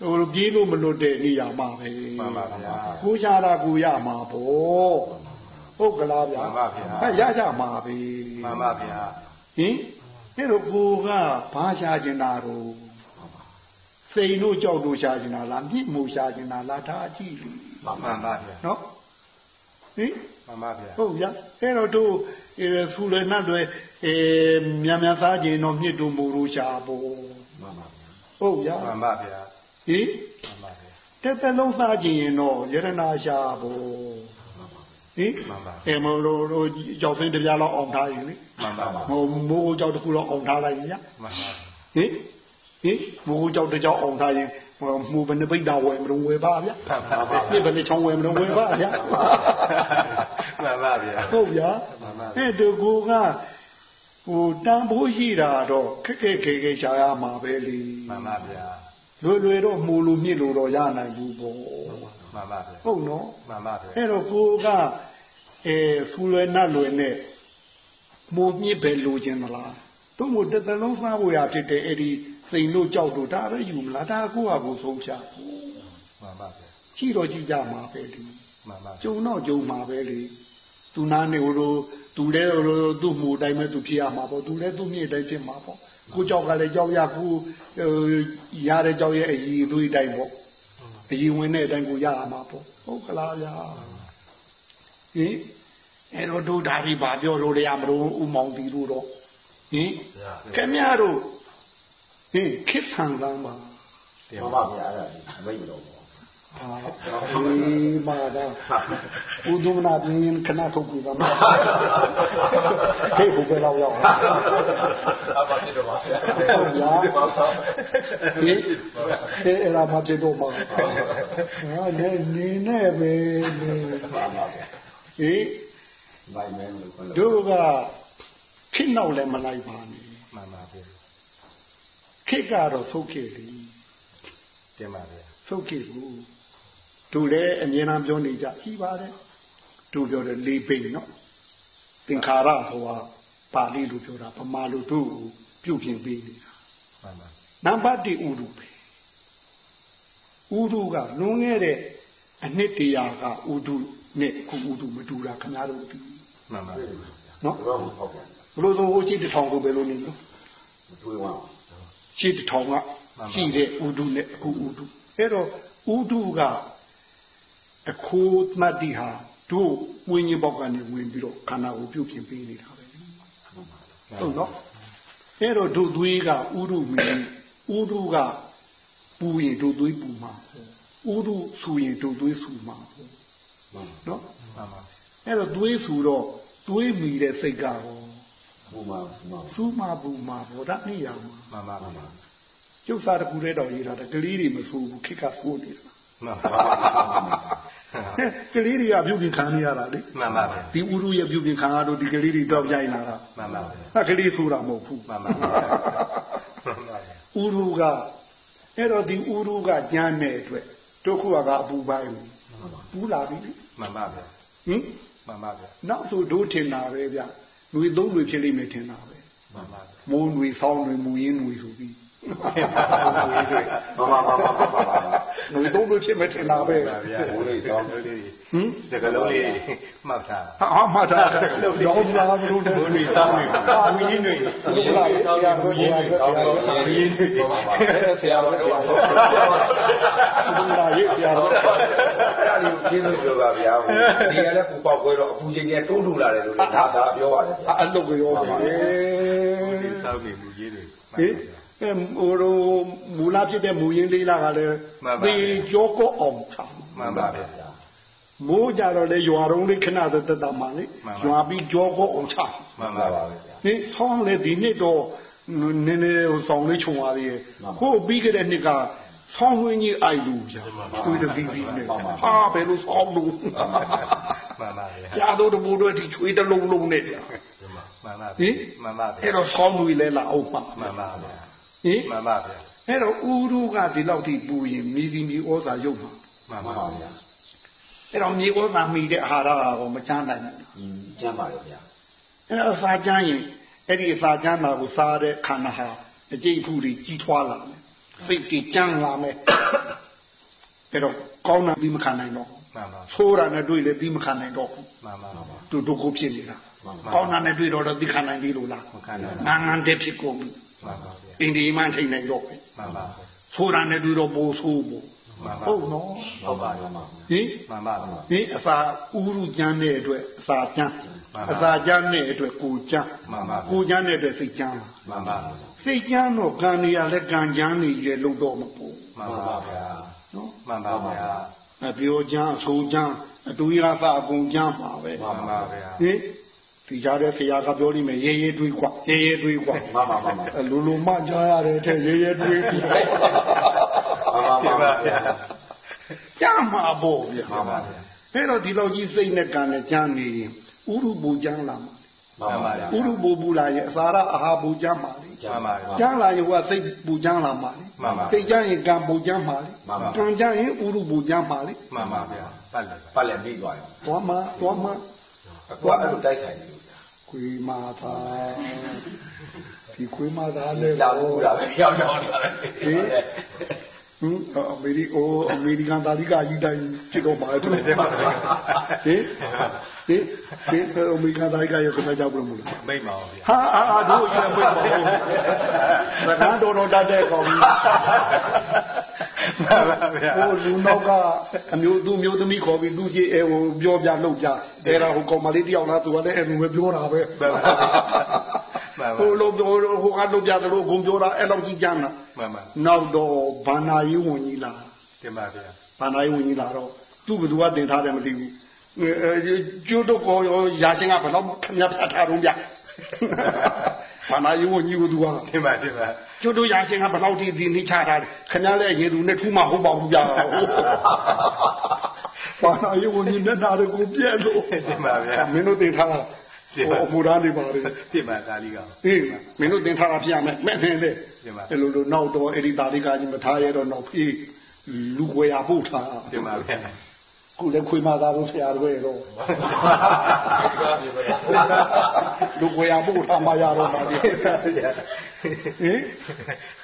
ဟိုပြေးလို့မလွတ်တဲ့နေရာမှာပဲမှန်ပါဗျာကိုချတာကိုရမှာပေါ့ဟုတ်ကလားဗျာမှန်ပါဗျာအဲရကြမှာပဲမှန်ပါဗျာဟင်အဲ့တော့ကိုကဘာရှာကျင်တာတော့စိန်တို့ကြောက်တို့ရှာကျင်တာလားမြင့်မှုရှာကျင်တာလားဒါအကြည့်လေမှန်ပါဗျာနော် ဟင်မှန်ပါဗျာဟုတ်ဗျာအဲ့တော့တို့အဲဆူလနတ်တွေအဲမြန်မြန်စားခြင်းတော့မြင့်တို့မူလို့ရှာဖို့မှန်ပါဟုတ်ဗျာမှန်ပါဗျာဟင်မှန်ပါဗျာတက်တက်လုံးစားခြင်းရင်တော့ယရနာရှာဖို့ဟင်မှန်ပါအဲမလို့တို့ကြောက်စင်းတစ်ပြားလောက်အောင်ထားရင်လေမှန်ပါဗျာဟိုမိုးကြောက်တစ်ခုလောက်အောင်ထားလိုက်ရင်ဗျာမှန်ပါဟင်ဟင်မိုးကြောက်တစ်ကြောက်အောင်ထားရင် ဟိုမူဘယ်နှပိတ်တာဝယ်မလို့ဝယ်ပါဗျာမှန်ပါဗျာပြစ်ဘယ်နှချောင်းဝယ်မလို့ဝယ်ပါဗျာမှန်ပါဗျာဟုတ်ဗျာမှန်ပါအဲ့တူကိုကဟိုတန်ဖိုးရှိတာတော့ခက်ခက်ခဲခဲရှာရမှာပဲလေမှန်ပါဗျာလွယ်လွယ်တော့မှုလို့မြင့်လို့တော့ရနိုင်ဘူးပေါ့မှန်ပါဗျာဟုတ်နော်မှန်ပါဗျာအဲ့တော့ကိုကအဲဆူလွယ်နတ်လွယ်နဲ့မိုးမြင့်ပဲလိုချင်သလားသူ့မို့တစ်သလုံးစားဖို့ရဖြစ်တဲ့အဲ့ဒီ စိန်တို့ကြောက်တို့ဒါပဲယူမလားဒါကိုကကိုဆုံးချဘူးမှန်ပါဗျာရှိတော့ကြည့်ကြမှာပဲလေမှန်ပါကျုံတော့ကျုံမှာပဲလေသူနာနေဟိုလိုသူလည်းဟိုလိုသူ့မှုအတိုင်းပဲသူဖြစ်ရမှာပေါ့သူလည်းသူ့မြေအတိုင်းဖြစ်မှာပေါ့ကိုကြောက်ကလည်းကြောက်ရကိုဟိုရတဲ့ကြောက်ရဲ့အည်သူ့အတိုင်းပေါ့အည်ဝင်တဲ့အတိုင်းကိုရရမှာပေါ့ဟုတ်ကလားဗျာဟင်အဲ့တော့တို့ဓာရီဘာပြောလို့ရမလို့ဥမောင်တီတို့တော့ဟင်ခင်ဗျားတို့ ဟင်ခစ်ဆန်လမ်းပါတင်မှန်ပါပါဗျာအဲ့ဒါမိတ်လို့ပေါ့ဟာဒီမာတာဥဒုမနာပြင်းခဏထုတ်ပြီးသားမဟေ့ဘုပဲလောက်ရောက်အပါဖြစ်တော့ပါဗျာဟုတ်ဗျာဟေးအဲအဲ့ဒါမှဖြစ်တော့မှာဟာနေနေနဲ့ပဲနေမှန်ပါဗျာဟေးမိုင်မဲလို့ခေါ်လို့တို့ကခစ်နောက်လည်းမလိုက်ပါနဲ့မှန်ပါဗျာ ခစ်ကတော့သုတ်ခေလီတင်ပါဗျာသုတ်ခေဘူးတို့လည်းအမြဲတမ်းပြောနေကြရှိပါတယ်တို့ပြောတယ်လေးပိန်နော်သင်္ခါရဆိုတာပါဠိလိုပြောတာဗမာလိုတို့ကိုပြုတ်ပြင်ပေးနေတာမှန်ပါနံပါတ်1ဥရုပဲဥရုကလွန်ခဲ့တဲ့အနှစ်တရာကဥရုနဲ့ခုဥရုမတူတာခင်ဗျားတို့သိမှန်ပါဗျာနော်တော့ဟုတ်ကဲ့ဘလို့ဆိုဟိုရှိတစ်ထောင်ကိုပဲလို့နေလို့တွေးဝမ်း ရှိတစ်ထောင်ကရှိတဲ့ဥရုနဲ့အခုဥရုအဲ့တော့ဥရုကအခိုးမတ်တိဟာတို့ဝိညာဉ်ပေါက်ကနေဝင်ပြီးတော့ခန္ဓာကိုပြုတ်ပြင်ပေးနေတာပဲဟုတ်နော်အဲ့တော့တို့သွေးကဥရုမီဥရုကပူရင်တို့သွေးပူမှာပေါ့ဥရုဆူရင်တို့သွေးဆူမှာပေါ့နော်မှန်ပါအဲ့တော့သွေးဆူတော့သွေးမီတဲ့စိတ်ကတော့ ဘူမာဘူမာဆူမှာပူမှာဗောဓနေရမှာမှန်ပါဗျာကျုပ်စားတစ်ခုတည်းတော့ရေးတာတကလေးတွေမဆူဘူးခိကဆူနေတာမှန်ပါကလေးတွေကပြုတ်ပြင်ခံနေရတာလေမှန်ပါဗျာဒီဥရုရဲ့ပြုတ်ပြင်ခံရတော့ဒီကလေးတွေတော့ကြိုင်လာတာမှန်ပါဗျာဟာကလေးဆိုတာမဟုတ်ဘူးမှန်ပါဗျာမှန်ပါဗျာဥရုကအဲ့တော့ဒီဥရုကကြမ်းတဲ့အတွက်ဒုက္ခကအပူပိုင်းဘူးပူလာပြီလေမှန်ပါဗျာဟင်မှန်ပါဗျာနောက်ဆိုဒိုးထင်တာပဲဗျ လူသုံးလူဖြစ်လိမ့်မယ်ထင်တာပဲမှန်ပါဗျာမိုးနွေဆောင်းနွေမူရင်းနွေဆိုပြီး မှန်ပါမှန်ပါမှန်ပါပါနွေသုံးလူဖြစ်မယ်ထင်တာပဲပါဗျာဘိုးလေးဆောင်လေးဟင်စကလုံးလေးမှတ်ထားဟာမှတ်တာတော့မလားမလို့လေဘုန်းကြီးစောင်းနေဘူးကြီးတွေဘုရားဆရာဘုရားဆရာဘူးကြီးတွေဆရာတော်ဆရာတော်ဘုရားရေးဆရာတော်အဲ့ဒါကြီးပြင်းလို့ပြောပါဗျာဒီကလည်းပူပေါက်ခွဲတော့အပူချိန်ကြီးတိုးထူလာတယ်လို့ဒါသာပြောပါတယ်ဗျာအလုတ်ကြောပဲစောင်းနေဘူးကြီးတွေဟင် အဲဟိုလိုမူလာဖြစ်တဲ့မူရင်းလေးလာကလည်းသေကြောကောအောင်ချာမှန်ပါဗျာမိုးကြတော့လေရွာတုံးလေးခဏသက်သက်တာမှလေရွာပြီးကြောကောအောင်ချမှန်မှပါန်ပါဗျာဗျာဟင်ဆောင်းလေဒီနှစ်တော့နည်းနည်းဟိုဆောင်းလေးခြုံသွားသေးရဲ့ကိုပြီးကြတဲ့နှစ်ကဆောင်းဝင်းကြီးအိုက်လူဗျာချွေးတစည်းစည်းနဲ့ဟာဘယ်လိုဆောင်းလို့မှန်ပါဗျာပြားစိုးတပူတို့ဒီချွေးတလုံးလုံးနဲ့ဗျာမမှန်ပါဟင်မှန်ပါဗျာအဲ့တော့ဆောင်းလူလဲလာအောင်ပါမှန်ပါဗျာ ဟင်မှန်ပါဗျာအဲ့တော့ဥရုကဒီလောက်ထိပူရင်မိဒီမီဩဇာရုပ်မှာမှန်မှန်ပါပါဗျာဗျာအဲ့တော့မြေဩဇာမိတဲ့အာဟာရကောမချမ်းနိုင်ဘူးอืมကျမ်းပါလေဗျာအဲ့တော့အစာချမ်းရင်အဲ့ဒီအစာချမ်းတာကိုစားတဲ့ခန္ဓာဟာအကျိတ်ခုတွေကြီးထွားလာမယ်စိတ်တွေကြမ်းလာမယ်အဲ့တော့ကောင်းတာပြီးမခံနိုင်တော့ဘူးမှန်ပါဆိုးတာနဲ့တွေ့လေပြီးမခံနိုင်တော့ဘူးမှန်ပါမှန်ပါသူဒုက္ခဖြစ်နေတာမှန်ပါကောင်းတာနဲ့တွေ့တော့တော့သိခံနိုင်သေးလို့လားမခံနိုင်ပါငါငန်းတဲ့ဖြစ်ကုန်ပြီ မှန်ပါဗျာအင်းဒီမှန်ထိန်နိုင်တော့ပဲမှန်ပါဆိုးတာနဲ့တွေ့တော့ပိုးဆိုးပို့မှန်ပါဟုတ်နော်ဟုတ်ပါမှန်ပါဟင်မှန်ပါဗျာဟင်အစာဥရုကျမ်းတဲ့အတွက်အစာကျမ်းမှန်ပါအစာကျမ်းတဲ့အတွက်ကိုကျမ်းမှန်ပါကိုကျမ်းတဲ့အတွက်စိတ်ကျမ်းလာမှန်ပါစိတ်ကျမ်းတော့ကံနေရလဲကံကျမ်းနေကြလုံတော့မပေါ့မှန်ပါဗျာနော်မှန်ပါဗျာအပြောကျမ်းအဆိုကျမ်းအတူရသအကုန်ကျမ်းပါပဲမှန်ပါဗျာဟင် ဒီကြားတဲ့ဆရာကပြောလိမ့်မယ်ရေးရေးတွေးကွာရေးရေးတွေးကွာမှန်ပါမှန်ပါမှန်ပါအလိုလိုမှကြားရတဲ့ထဲရေးရေးတွေးကွာမှန်ပါဗျာကျမ်းမှာပေါ့ဗျာမှန်ပါဗျာအဲ့တော့ဒီလောက်ကြီးစိတ်နဲ့ကံနဲ့ကျမ်းနေရင်ဥရုပူကျမ်းလာမှာမှန်ပါဗျာဥရုပူပူလာရင်အစာရအာဟာပူကျမ်းပါလေမှန်ပါဗျာကျမ်းလာရင်ဟိုကစိတ်ပူကျမ်းလာမှာလေမှန်ပါစိတ်ကျမ်းရင်ကံပူကျမ်းပါလေမှန်ပါကံကျမ်းရင်ဥရုပူကျမ်းပါလေမှန်ပါဗျာပတ်လက်ပတ်လက်ပြီးသွားတယ်သွားမှာသွားမှာအခုအဲ့လိုတိုက်ဆိုင်နေလို့ဗျာ ခွေမာသာဒီခွေမာသာလည်းလာလို့တာပဲရောက်ရောက်နေတာပဲ ဟင်အမေရိကိုအမေရိကန်သားကြီးကကြီးတိုင်းဖြစ်တော့မှာတူတယ်ပါဟင်ဟင်ဟင်အမေရိကန်သားကြီးကရခဏကြောက်လို့မလားမိတ်ပါဗျာဟာအာအာတို့ရမွေးပါဘူးသကန်းတော်တော်တတ်တဲ့ကောင်ကြီးမှန်ပါဗျာဟိုလူနောက်ကအမျိုးသူမျိုးသမီးခေါ်ပြီးသူရှိအဲဟိုပြောပြလုပ်ကြအဲ့ဒါဟိုကောင်မလေးတယောက်လားသူကလည်းအဲ့လိုပဲပြောတာပဲမှန်ပါမှန်ပါ ဟိုလိုဟိုဟိုကလုပ်ပြတယ်လို့အကုန်ပြောတာအဲ့လောက်ကြီးကြမ်းတာမှန်ပါနောက်တော့ဘာနာရေးဝန်ကြီးလာတင်ပါဗျာဘာနာရေးဝန်ကြီးလာတော့သူ့ဘသူကတင်ထားတယ်မသိဘူးအဲကျိုးတော့ကောရာရှင်ကဘယ်တော့ခမရဖြတ်ထားတော့ဗျဘာနာရေးဝန်ကြီးကသူကတင်ပါတင်ပါကျွတ်တို့ရာရှင်ကဘယ်လောက်ထိဒီနိချထားတယ်ခင်ဗျားလည်းရေလူနဲ့ထူးမဟုတ်ပါဘူးဗျာဘာနာယေဝန်ကြီးနဲ့နာရကိုပြက်လို့တင်ပါဗျာမင်းတို့တင်ထားတာတင်ပါ ဟိုအမူသားနေပါလေတင်ပါဒါလေးကဟေးမင်းတို့တင်ထားတာပြရမယ်မဲ့နေလေတင်ပါအဲ့လိုလိုနောက်တော့အဲ့ဒီသားလေးကကြီးမထားရတော့နောက်ပြေးလူွယ်ရပို့ထားတင်ပါဗျာခုလည်းခွေးမသားတို့ဆရာတို့ရဲ့တော့လူွယ်ရပို့ထားမှရတော့ပါလေဟင်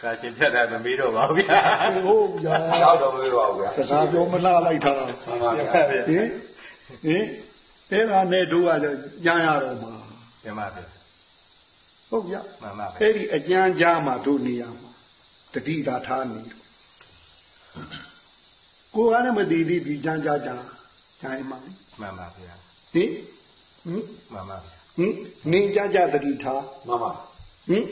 ဒါရှင်ဖြတ်တာမမေးတော့ပါဘူးဗျာဟုတ်ဗျာရောက်တော့မပြောပါဘူးဗျာစကားပြောမလားလိုက်တာမှန်ပါဗျာဟင်ဟင် အဲ့ဒါနဲ့တို့ကလည်းကြမ်းရတော့မှာတင်ပါဗျာဟုတ်ဗျမှန်ပါဗျာအဲ့ဒီအကြမ်းကြားမှာတို့နေရမှာတတိတာထားနေလို့ကိုယ်ကလည်းမတည်သေးဒီကြမ်းကြားကြားကြမ်းမှာမှန်ပါဗျာဟင်ဟင်မှန်ပါဗျာဟင်နေကြကြတတိထားမှန်ပါဟင်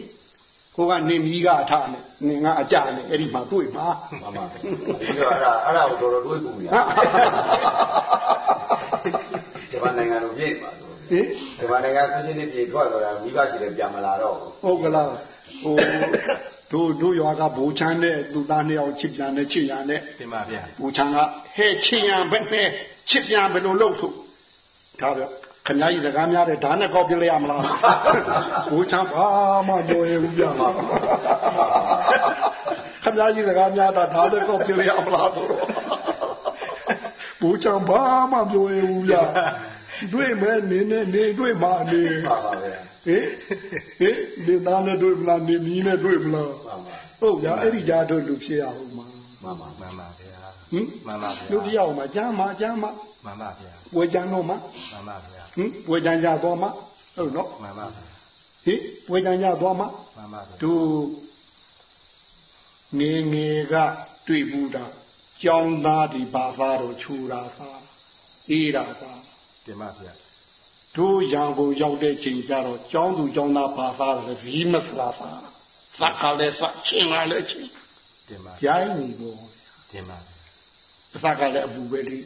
ကိုကနေမီးကအထားနဲ့နေငါအကြနဲ့အဲ့ဒီမှာတွေ့မှာမှန်ပါဒီတော့အဲ့ဒါအဲ့ဒါကိုတော်တော်တွေးပုံ ဗျာဒီမှာနိုင်ငံလိုပြည့်ပါဆိုဟင်ဒီမှာနိုင်ငံဆွချင်းနေပြေထွက်တော့တာမိဘရှိတယ်ပြန်မလာတော့ဘူးဟုတ်ကလားဟိုတို့တို့ရွာကဘူချမ်းနဲ့သူသားနှစ်ယောက်ချစ်ပြန်နဲ့ချစ်ရနဲ့တင်ပါဗျာဘူချမ်းကဟဲ့ချစ်ရဘယ်နဲ့ချစ်ပြန်ဘယ်လိုလုပ်ထုတ်ဒါပြောခင်ဗျားကြီးစကားများတယ်ဒါနဲ့ကောက်ပြလိုက်ရမလားဘူချမ်းဘာမှပြောရဘူးပြမှာခင်ဗျားကြီးစကားများတာဒါနဲ့ကောက်ပြလိုက်ရမလားဆိုတော့ဘူချမ်းဘာမှပြောရဘူးပြ တွေ့မဲနေနေနေတွေ့မှနေမှန်ပါဗျာဟေးဟေးဒီသားနဲ့တွေ့မလားနေမီးနဲ့တွေ့မလားမှန်ပါဟုတ်ကြအဲ့ဒီကြားတို့လူဖြစ်ရအောင်မှာမှန်ပါမှန်ပါဗျာဟင်မှန်ပါဗျာလူဖြစ်ရအောင်မှာကြားမှာကြားမှာမှန်ပါဗျာဝေကြံတော့မှာမှန်ပါဗျာဟင်ဝေကြံကြတော့မှာဟုတ်နော်မှန်ပါဗျာဟင်ဝေကြံကြတော့မှာမှန်ပါဗျာတို့ငယ်ငယ်ကတွေ့ဘူးတာကြောင်းသားဒီဘာသာတော့ခြူတာသာအေးတာသာ တင်ပါဗျာတို့ရံကိုရောက်တဲ့ချိန်ကျတော့ကြောင်းသူကြောင်းသားဘာသာလည်းဇီးမစလားသာစက်ကလည်းစချင်းကလည်းချင်းတင်ပါရိုင်းနေပေါ့တင်ပါအစကလည်းအပူပဲလေ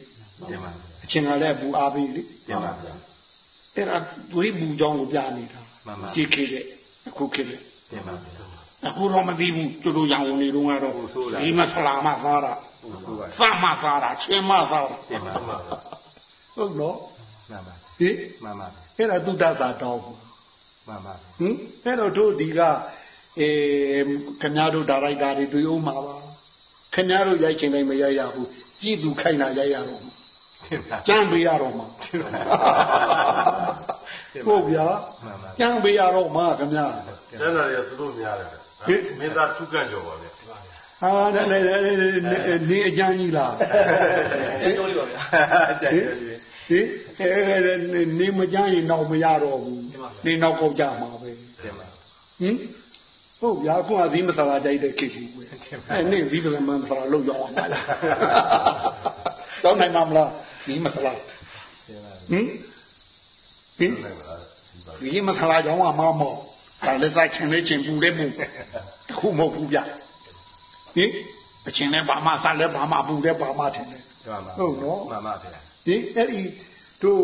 တင်ပါအချင်းကလည်းအပူအားပေးလေတင်ပါဗျာအဲ့ဒါသွေးပူကြောင်းကိုပြနေတာမှန်ပါရှိခေတဲ့အခုခေတဲ့တင်ပါဗျာအခုတော့မသိဘူးကျတို့ရောင်ဝင်နေတော့ကတော့ဟုတ်ဆိုးလားဒီမဆလာမသားတာဟုတ်ကဲ့စမသားတာချင်းမသားတာတင်ပါဗျာဟုတ်နော် မှန်ပါဟိမှန်ပါအဲ့ဒါသုတ္တသာတောင်းမှန်ပါဟင်အဲ့တော့တို့ဒီကအဲခင်ဗျားတို့ဒါရိုက်တာတွေတွေ့အောင်မှာပါခင်ဗျားတို့ရိုက်ချင်တိုင်းမရိုက်ရဘူးကြည်သူခိုင်းတာရိုက်ရတော့မှာတင်ပါကြမ်းပေးရတော့မှာဟုတ်ဗျာမှန်ပါကြမ်းပေးရတော့မှာခင်ဗျာကျန်တာတွေကသူတို့များတယ်မင်းသားထုကန့်ကြော်ပါဗျာဟာနဲ့နေအကြမ်းကြီးလားကျေးဇူးလေးပါဗျာကြိုက်တယ် ဟင်အဲနေမကြမ်းရင်တော့မရတော့ဘူးနေနောက်ကောက်ကြမှာပဲတင်ပါဟင်ဟုတ်ဗျာခုကဇီးမဆလာကြိုက်တဲ့ခေတ်ကြီးကွယ်အဲနေဇီးပလမန်ဆလာလောက်ရောက်အောင်ပါလားတောင်းနိုင်မှာမလားဇီးမဆလာဟင်ဟင်ဇီးမဆလာကြောင်းကမမော့ဒါလည်းစားချင်လေးချင်ပူတဲ့ပူတခုမဟုတ်ဘူးဗျဟင်အချင်းနဲ့ဘာမှစားလဲဘာမှပူတဲ့ဘာမှထင်တယ်မှန်ပါဟုတ်နော်မှန်ပါဗျာ ဒီအဲ့ဒီတို့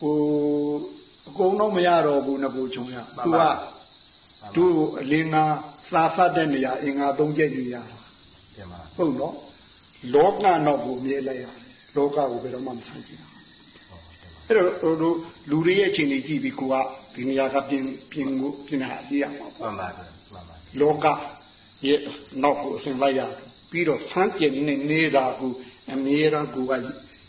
ဟိုအကုန်တော့မရတော့ဘူးငကိုချုံရသူကတို့အလင်းငါစားဖတ်တဲ့နေရာအင်္ဂါသုံးချက်ကြီးရတာတင်ပါဟုတ်နော်လောကနောက်ကိုမြဲလိုက်ရတယ်လောကကိုဘယ်တော့မှမဆန်းကျင်ဘူးအဲ့တော့ဟိုတို့လူတွေရဲ့အခြေအနေကြည့်ပြီးကိုကဒီနေရာကပြင်ပြင်ကိုပြင်တာအစီရမှာမှပေါ့န်ပါဗျာမှန်ပါလောကရဲ့နောက်ကိုအစဉ်လိုက်ရတယ်ပြီးတော့ဆန်းကျင်နေနေတာကိုအမြဲတမ်းကိုက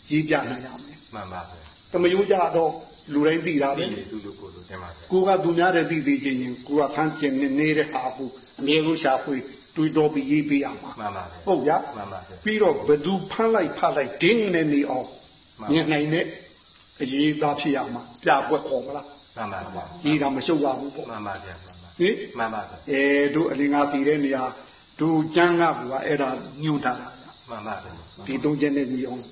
ကြီးပြနိုင်ရမယ်မှန်ပါဗျာတမယုံကြတော့လူတိုင်းသိတာပဲဒီလူလူကိုလူတင်ပါဗျာကိုကသူများတဲ့သိသိချင်းချင်းကိုကဆန်းကျင်နေနေတဲ့ဟာကိုအမြဲဆုံးရှာဖွေတွေးတော်ပြီးရေးပေးရမှာမှန်ပါဗျာဟုတ်ဗျာမှန်ပါဗျာပြီးတော့ဘသူဖမ်းလိုက်ဖတ်လိုက်ဒင်းနေနေအောင်မှန်မြင်နိုင်တဲ့အရေးသားဖြစ်ရမှာပြပွက်ခေါ်မလားမှန်ပါဗျာရေးတာမရှုပ်ရဘူးပေါ့မှန်ပါဗျာမှန်ပါဟင်မှန်ပါဗျာအဲတို့အလင်းငါစီတဲ့နေရာတို့ကျန်းကကူကအဲ့ဒါညွှန်ထားတာဗျမှန်ပါဗျာဒီသုံးချက်နဲ့ညီအောင်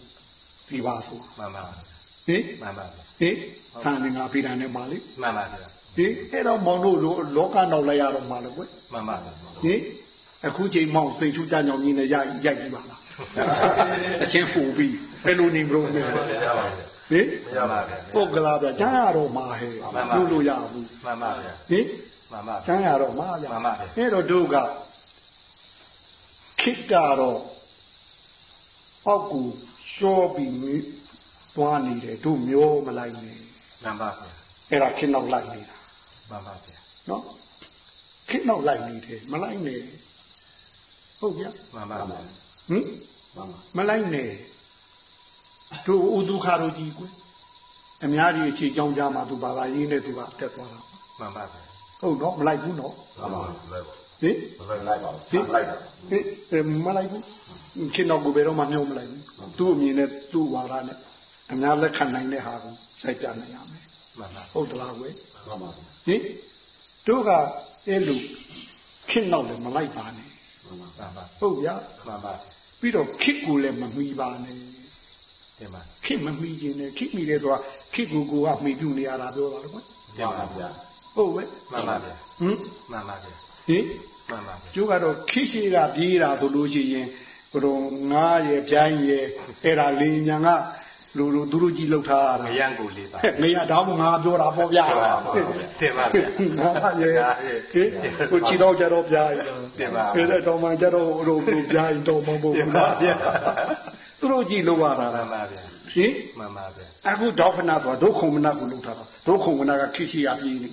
ဒီပါဆိုမှန်ပါဟင်မှန်ပါဗျာဟင်ဆန်နေငါပြည်တာနဲ့ပါလေမှန်ပါဗျာဟင်အဲ့တော့မောင်တို့လိုလောကနောက်လိုက်ရတော့မှာလို့ကွမှန်ပါဗျာဟင်အခုချိန်မောင်စိတ်ထူးကြကြောင်မြင်နေရရိုက်ကြည့်ပါလားအချင်းဖူပြီးဘယ်လိုနေမလို့လဲမရပါဘူးဟင်မရပါဘူးပုတ်ကလာပြကျမ်းရတော့မှာဟဲ့လို့လို့ရဘူးမှန်ပါဗျာဟင်မှန်ပါကျမ်းရတော့မှာရမှန်ပါဗျာအဲ့တော့တို့ကခိတ်ကတော့အောက်ကို ရှောပြီးမိသွားနေတယ်တို့မျိုးမလိုက်နဲ့မှန်ပါဗျာအဲ့ဒါခိနောက်လိုက်နေတာမှန်ပါဗျာနော်ခိနောက်လိုက်နေတယ်မလိုက်နဲ့ဟုတ်ဗျာမှန်ပါဗျာဟင်မလိုက်နဲ့တို့ဥဒုခါတို့ကြီးကွအများကြီးအခြေကြောင်းကြမှာသူဘာသာရေးနဲ့သူကတက်သွားတာမှန်ပါဗျာဟုတ်နော်မလိုက်ဘူးနော်မှန်ပါဘူးလိုက်ပါဟင်မလိုက်ပါဘူးဟင်လိုက်ဟင်မလိုက်ဘူးခင်တော့ကိုဘယ်တော့မှမျောမလိုက်ဘူး သူ့အမြင်နဲ့သူ့ဝါဒနဲ့အများလက်ခံနိုင်တဲ့ဟာကိုစိုက်ပြနိုင်ရမယ်မှန်ပါဟုတ်သလားကွယ်မှန်ပါဘူးဟင်တို့ကအဲ့လိုခင်တော့လည်းမလိုက်ပါနဲ့မှန်ပါဟုတ်ဗျာမှန်ပါပြီးတော့ခစ်ကိုလည်းမမီပါနဲ့တင်ပါခစ်မမီခြင်းနဲ့ခစ်မီတယ်ဆိုတာခစ်ကိုကိုကမှီပြုနေရတာပြောတာလေကွယ်တင်ပါဗျာဟုတ်ပဲမှန်ပါဗျာဟင်မှန်ပါဗျာဟင်မှန်ပါဗျာကျိုးကတော့ခိရှိကပြေးတာဆိုလို့ရှိရင် ဘုရောငားရယ်ပြိုင်းရယ်အဲ့ဒါလေညာကလူလူသူတို့ကြီးလှုပ်ထားရတာမရန်ကိုလေးပါဟဲ့မရတော့ငါပြောတာပေါ့ဗျာတင်ပါဗျာငါရယ်ဟင်ကိုချီတော့ကြတော့ပြားရယ်တင်ပါအဲ့ဒါတော့မှကြတော့ဟိုလိုပြားရင်တော့မဟုတ်တင်ဘူးပါဗျာသူတို့ကြီးလှုပ်ရတာမှန်ပါဗျာဟင်မှန်ပါဗျာအခုဒေါဖနာဆိုတာဒုက္ခုမနာကိုလှုပ်ထားတာဒုက္ခုမနာကခိရှိရပြေးနေ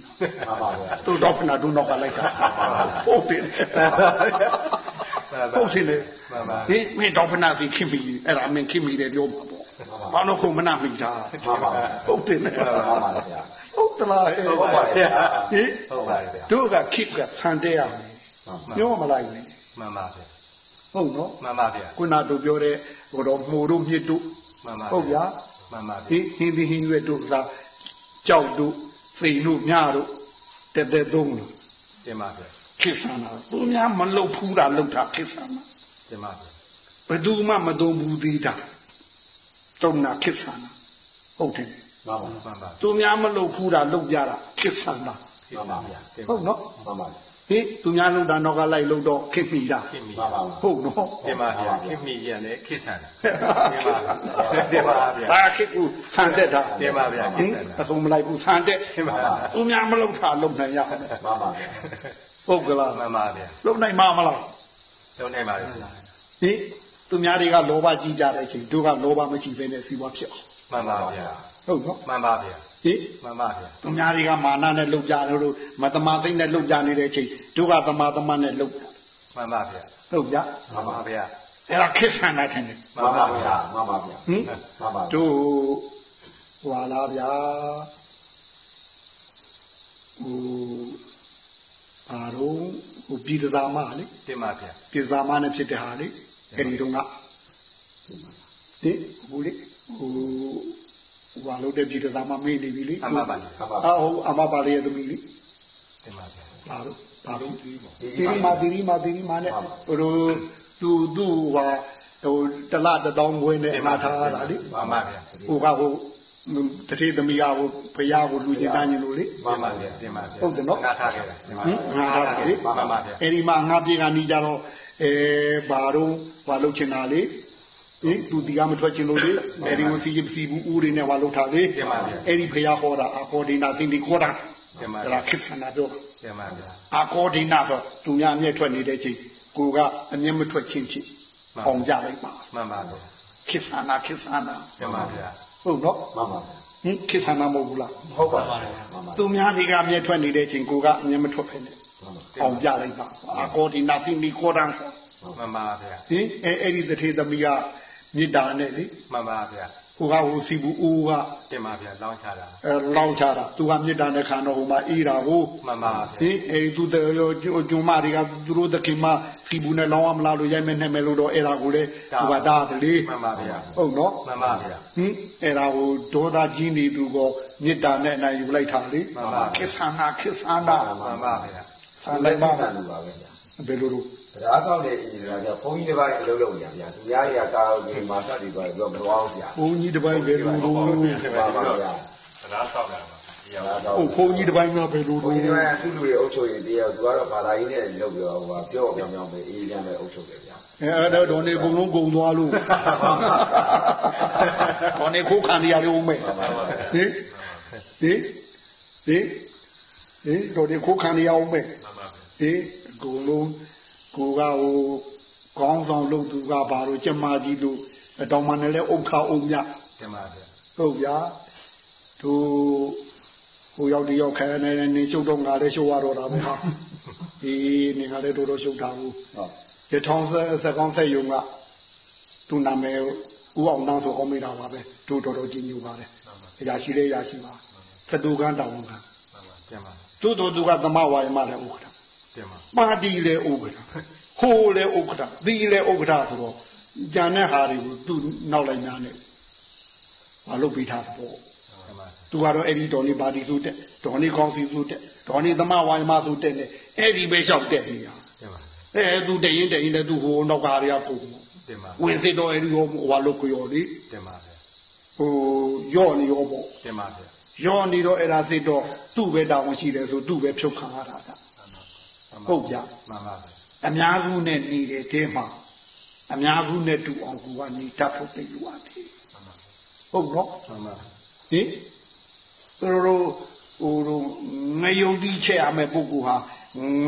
မှန်ပါဗျာသူဒေါဖနာဒုနောက်ကလိုက်တာဟုတ်တယ် ဟုတ်တယ်လေမှန်ပါဟင်မင်းဒေါဖနာစီခင်ပြီအဲ့ဒါမင်းခင်ပြီတယ်ပြောမှာပေါ့ဘာလို့ခုမနာမိတာဟုတ်တယ်လေမှန်ပါဗျာဟုတ်တလားဟဲ့ဟုတ်ပါဗျာဟင်ဟုတ်ပါဗျာတို့ကခိကဆန်တဲ့ရမယ်ပြောမလိုက်နဲ့မှန်ပါဗျာဟုတ်နော်မှန်ပါဗျာခုနတို့ပြောတဲ့ဟိုတော့မှုတို့မြစ်တို့မှန်ပါဟုတ်ဗျာမှန်ပါဒီဟင်းဒီဟင်းရွက်တို့စားကြောက်တို့စိန်တို့မြတို့တက်တက်သုံးလို့တင်ပါဗျာ ခိဆန်တာသူများမလုတ်ဖူးတာလုတ်တာခိဆန်တာတင်ပါဗျာဘယ်သူမှမသုံးဘူးသေးတာတုံနာခိဆန်တာဟုတ်တယ်မှန်ပါမှန်ပါသူများမလုတ်ဖူးတာလုတ်ကြတာခိဆန်တာမှန်ပါဗျာဟုတ်နော်မှန်ပါဟင်သူများလုတ်တာတော့ကလိုက်လုတ်တော့ခိမိတာခင်မီမှန်ပါဟုတ်နော်တင်ပါဗျာခင်မီရလည်းခိဆန်တင်ပါတင်ပါဗျာဒါခိကူဆန်တက်တာတင်ပါဗျာဟင်အစုံမလိုက်ဘူးဆန်တက်တင်ပါသူများမလုတ်တာလုတ်နိုင်ရမယ်မှန်ပါဗျာ ဟုတ်ကလားမှန်ပါဗျာလုတ်နိုင်မှာမလားလုံးနေပါဗျာဟင်သူများတွေကလောဘကြီးကြတဲ့အချိန်တို့ကလောဘမရှိသေးတဲ့စီးပွားဖြစ်အောင်မှန်ပါဗျာဟုတ်နော်မှန်ပါဗျာဟိမှန်ပါဗျာသူများတွေကမာနနဲ့လှုပ်ကြတယ်လို့မတမာသိမ့်နဲ့လှုပ်ကြနေတဲ့အချိန်တို့ကတမာတမနဲ့လှုပ်ကြမှန်ပါဗျာလှုပ်ကြမှန်ပါဗျာအဲ့ဒါခစ်ဆန်တာထင်တယ်မှန်ပါဗျာမှန်ပါဗျာဟင်မှန်ပါတို့ဟွာလားဗျာဟို အာတော့ဟိုပြည်သားမလေတင်ပါဗျာပြည်သားမနဲ့ဖြစ်တဲ့ဟာလေအဲ့ဒီတော့ကဒီဟိုလေဟိုဟွာလို့တဲ့ပြည်သားမမေးနေပြီလေမှန်ပါပါမှန်ပါအာဟိုအမပါလေးရဲ့သမီးလေတင်ပါဗျာဘာလို့ဘာလို့ဒီတီရီမာတီရီမာတီရီမာနဲ့ဟိုသူသူဟာဟိုတလတတောင်းဝင်းနဲ့အနာထားရတာလေမှန်ပါဗျာဟိုကဟို တတိသမီးကဟိုဖရာကိုလူချင်းတန်းညင်လို့လေမှန်ပါဗျာတင်ပါဗျာဟုတ်တယ်နော်ငါထားခဲ့တာတင်ပါဟင်ငါထားတာလေမှန်ပါဗျာအဲ့ဒီမှာငါပြေကနေကြတော့အဲဘာတော့ဘာလုပ်ချင်တာလေဟင်သူဒီကမထွက်ချင်လို့လေအဲ့ဒီဝစီပစီဘူးဦးတွေနဲ့ဘာလုပ်ထားလေအဲ့ဒီဖရာဟောတာအကောဒီနာသင်ဒီခေါ်တာတင်ပါအဲ့ဗျာဒါခစ်ဆန္ဒပြောတင်ပါဗျာအကောဒီနာဆိုသူများအမျက်ထွက်နေတဲ့ချိန်ကိုကအမျက်မထွက်ချင်းချင်းအောင်ကြလိုက်ပါမှန်ပါဗျာခစ်ဆန္ဒခစ်ဆန္ဒတင်ပါဗျာ ဟုတ်နော်မှန်ပါဟင်ခစ်ဆန္ဒမဟုတ်ဘူးလားဟုတ်ပါမှန်ပါသူများတွေကအမျက်ထွက်နေတဲ့ချိန်ကိုကအမျက်မထွက်ဖ ೇನೆ မှန်ပါအောင်ကြလိုက်ပါအကောဒီနာသိနီကိုရန်မှန်ပါဗျာဟင်အဲအဲ့ဒီတထေသမီးကမေတ္တာနဲ့လေမှန်ပါဗျာ ဟိုကဟိုစီဘူးဦးကတင်ပါဗျာလောင်းချတာအဲလောင်းချတာသူကမေတ္တာနဲ့ခံတော့ဟိုမှာအေးတာကိုမှန်ပါဟဗျာင်အဲဒီသူတဲ့ဂျုံမတွေကသူတို့တခင်မစီဘူးနဲ့လောင်းရမလားလို့ရိုက်မဲ့နဲ့မဲ့လို့တော့အဲ့ဒါကိုလေသူကတားတယ်လေမှန်ပါဗျာဟုတ်နော်မှန်ပါဗျာဟင်အဲ့ဒါကိုဒေါသကြီးနေသူကမေတ္တာနဲ့အနိုင်ယူလိုက်တာလေမှန်ပါခိသနာခိသနာမှန်ပါဗျာဆန်လိုက်ပါမှန်ပါပဲဗျာဘယ်လိုလို တရားဆောင်တဲ့အင်ဂျင်နီယာကဘုန်းကြီးတစ်ပါးအလုပ်လုပ်နေတာဗျာသူများတွေကကာရောကေမာစတွေတော့ပြောမတော်အောင်ဗျာဘုန်းကြီးတစ်ပိုင်းဘယ်လိုလိုမှန်ပါဗျာတရားဆောက်တာပါဒီရောက်ဟုတ်ဘုန်းကြီးတစ်ပိုင်းကဘယ်လိုဘုလိုန်းကြီးတွေကသူ့လူတွေအုပ်ချုပ်ရင်တရားသူကတော့ဘာသာရေးနဲ့လုပ်ပြီးတော့ဟိုပြောပြောင်းပြောင်းပဲအေးချမ်းပဲအုပ်ချုပ်တယ်ဗျာအဲအဲ့တော့ဒေါ်နေအကုန်လုံးကုန်သွားလို့ဒေါ်နေကိုခံရရအောင်မဲ့ဟင်ဟင်ဟင်ဟင်ဒေါ်နေကိုခံရအောင်မဲ့မှန်ပါဗျာဟင်အကုန်လုံး ကိုကဟိုကောင်းဆောင်လုပ်သူကဘာလို့ကျမကြီးလို့အတော်မှလည်းဥက္ခအုံမြတင်ပါဗျာဟုတ်ဗျာသူဟိုရောက်တရောက်ခဲနေနေရှုပ်တော့ငါလည်းရှုပ်ရတော့တာပဲဟာဒီနေငါလည်းတော်တော်ရှုပ်တာဘူးဟုတ်ရထောင်းဆက်စကောင်းဆက်ယုံကသူနာမည်ဦးအောင်တန်းဆိုအောင်မိတာပါပဲသူတော်တော်ကြီးညိုပါတယ်အရာရှိလေအရာရှိပါသတူကန်းတောင်းကန်းတင်ပါသူတော်သူကသမဝါယမလည်းဥက္ကဋ္ဌ တင်ပါပါတီလည်းဥက္ကဋ္ဌဟိုးလည်းဥက္ကဋ္ဌသီလည်းဥက္ကဋ္ဌဆိုတော့ဂျန်တဲ့ဟာတွေကိုသူနောက်လိုက်များနေမလုပ်ပြီးထားတော့တင်ပါသူကတော့အဲ့ဒီဒေါ်နေပါတီဆိုတက်ဒေါ်နေကောင်းစီဆိုတက်ဒေါ်နေသမဝါယမဆိုတက်နေအဲ့ဒီပဲလျှောက်တက်နေတာတင်ပါအဲသူတရင်တရင်နဲ့သူဟိုနောက်ကဟာတွေကပုံတင်ပါဝင်စစ်တော့အဲ့ဒီရောဟိုဟာလုတ်ကြော်လေတင်ပါဗျာဟိုရော့နေရောပေါ့တင်ပါဗျာရော့နေတော့အဲ့ဒါစစ်တော့သူ့ပဲတာဝန်ရှိတယ်ဆိုသူ့ပဲဖြုတ်ခံရတာက ဟုတ်ဗျမှန်ပါဗျာအများစုနဲ့နေတဲ့တဲမှာအများစုနဲ့တူအောင်ကူကနေတတ်ဖို့တိတ်လို့ရတယ်ဟုတ်နော်မှန်ပါဟင်သူတို့ဟိုတို့ငယုံတိချက်ရမယ့်ပုဂ္ဂိုလ်ဟာ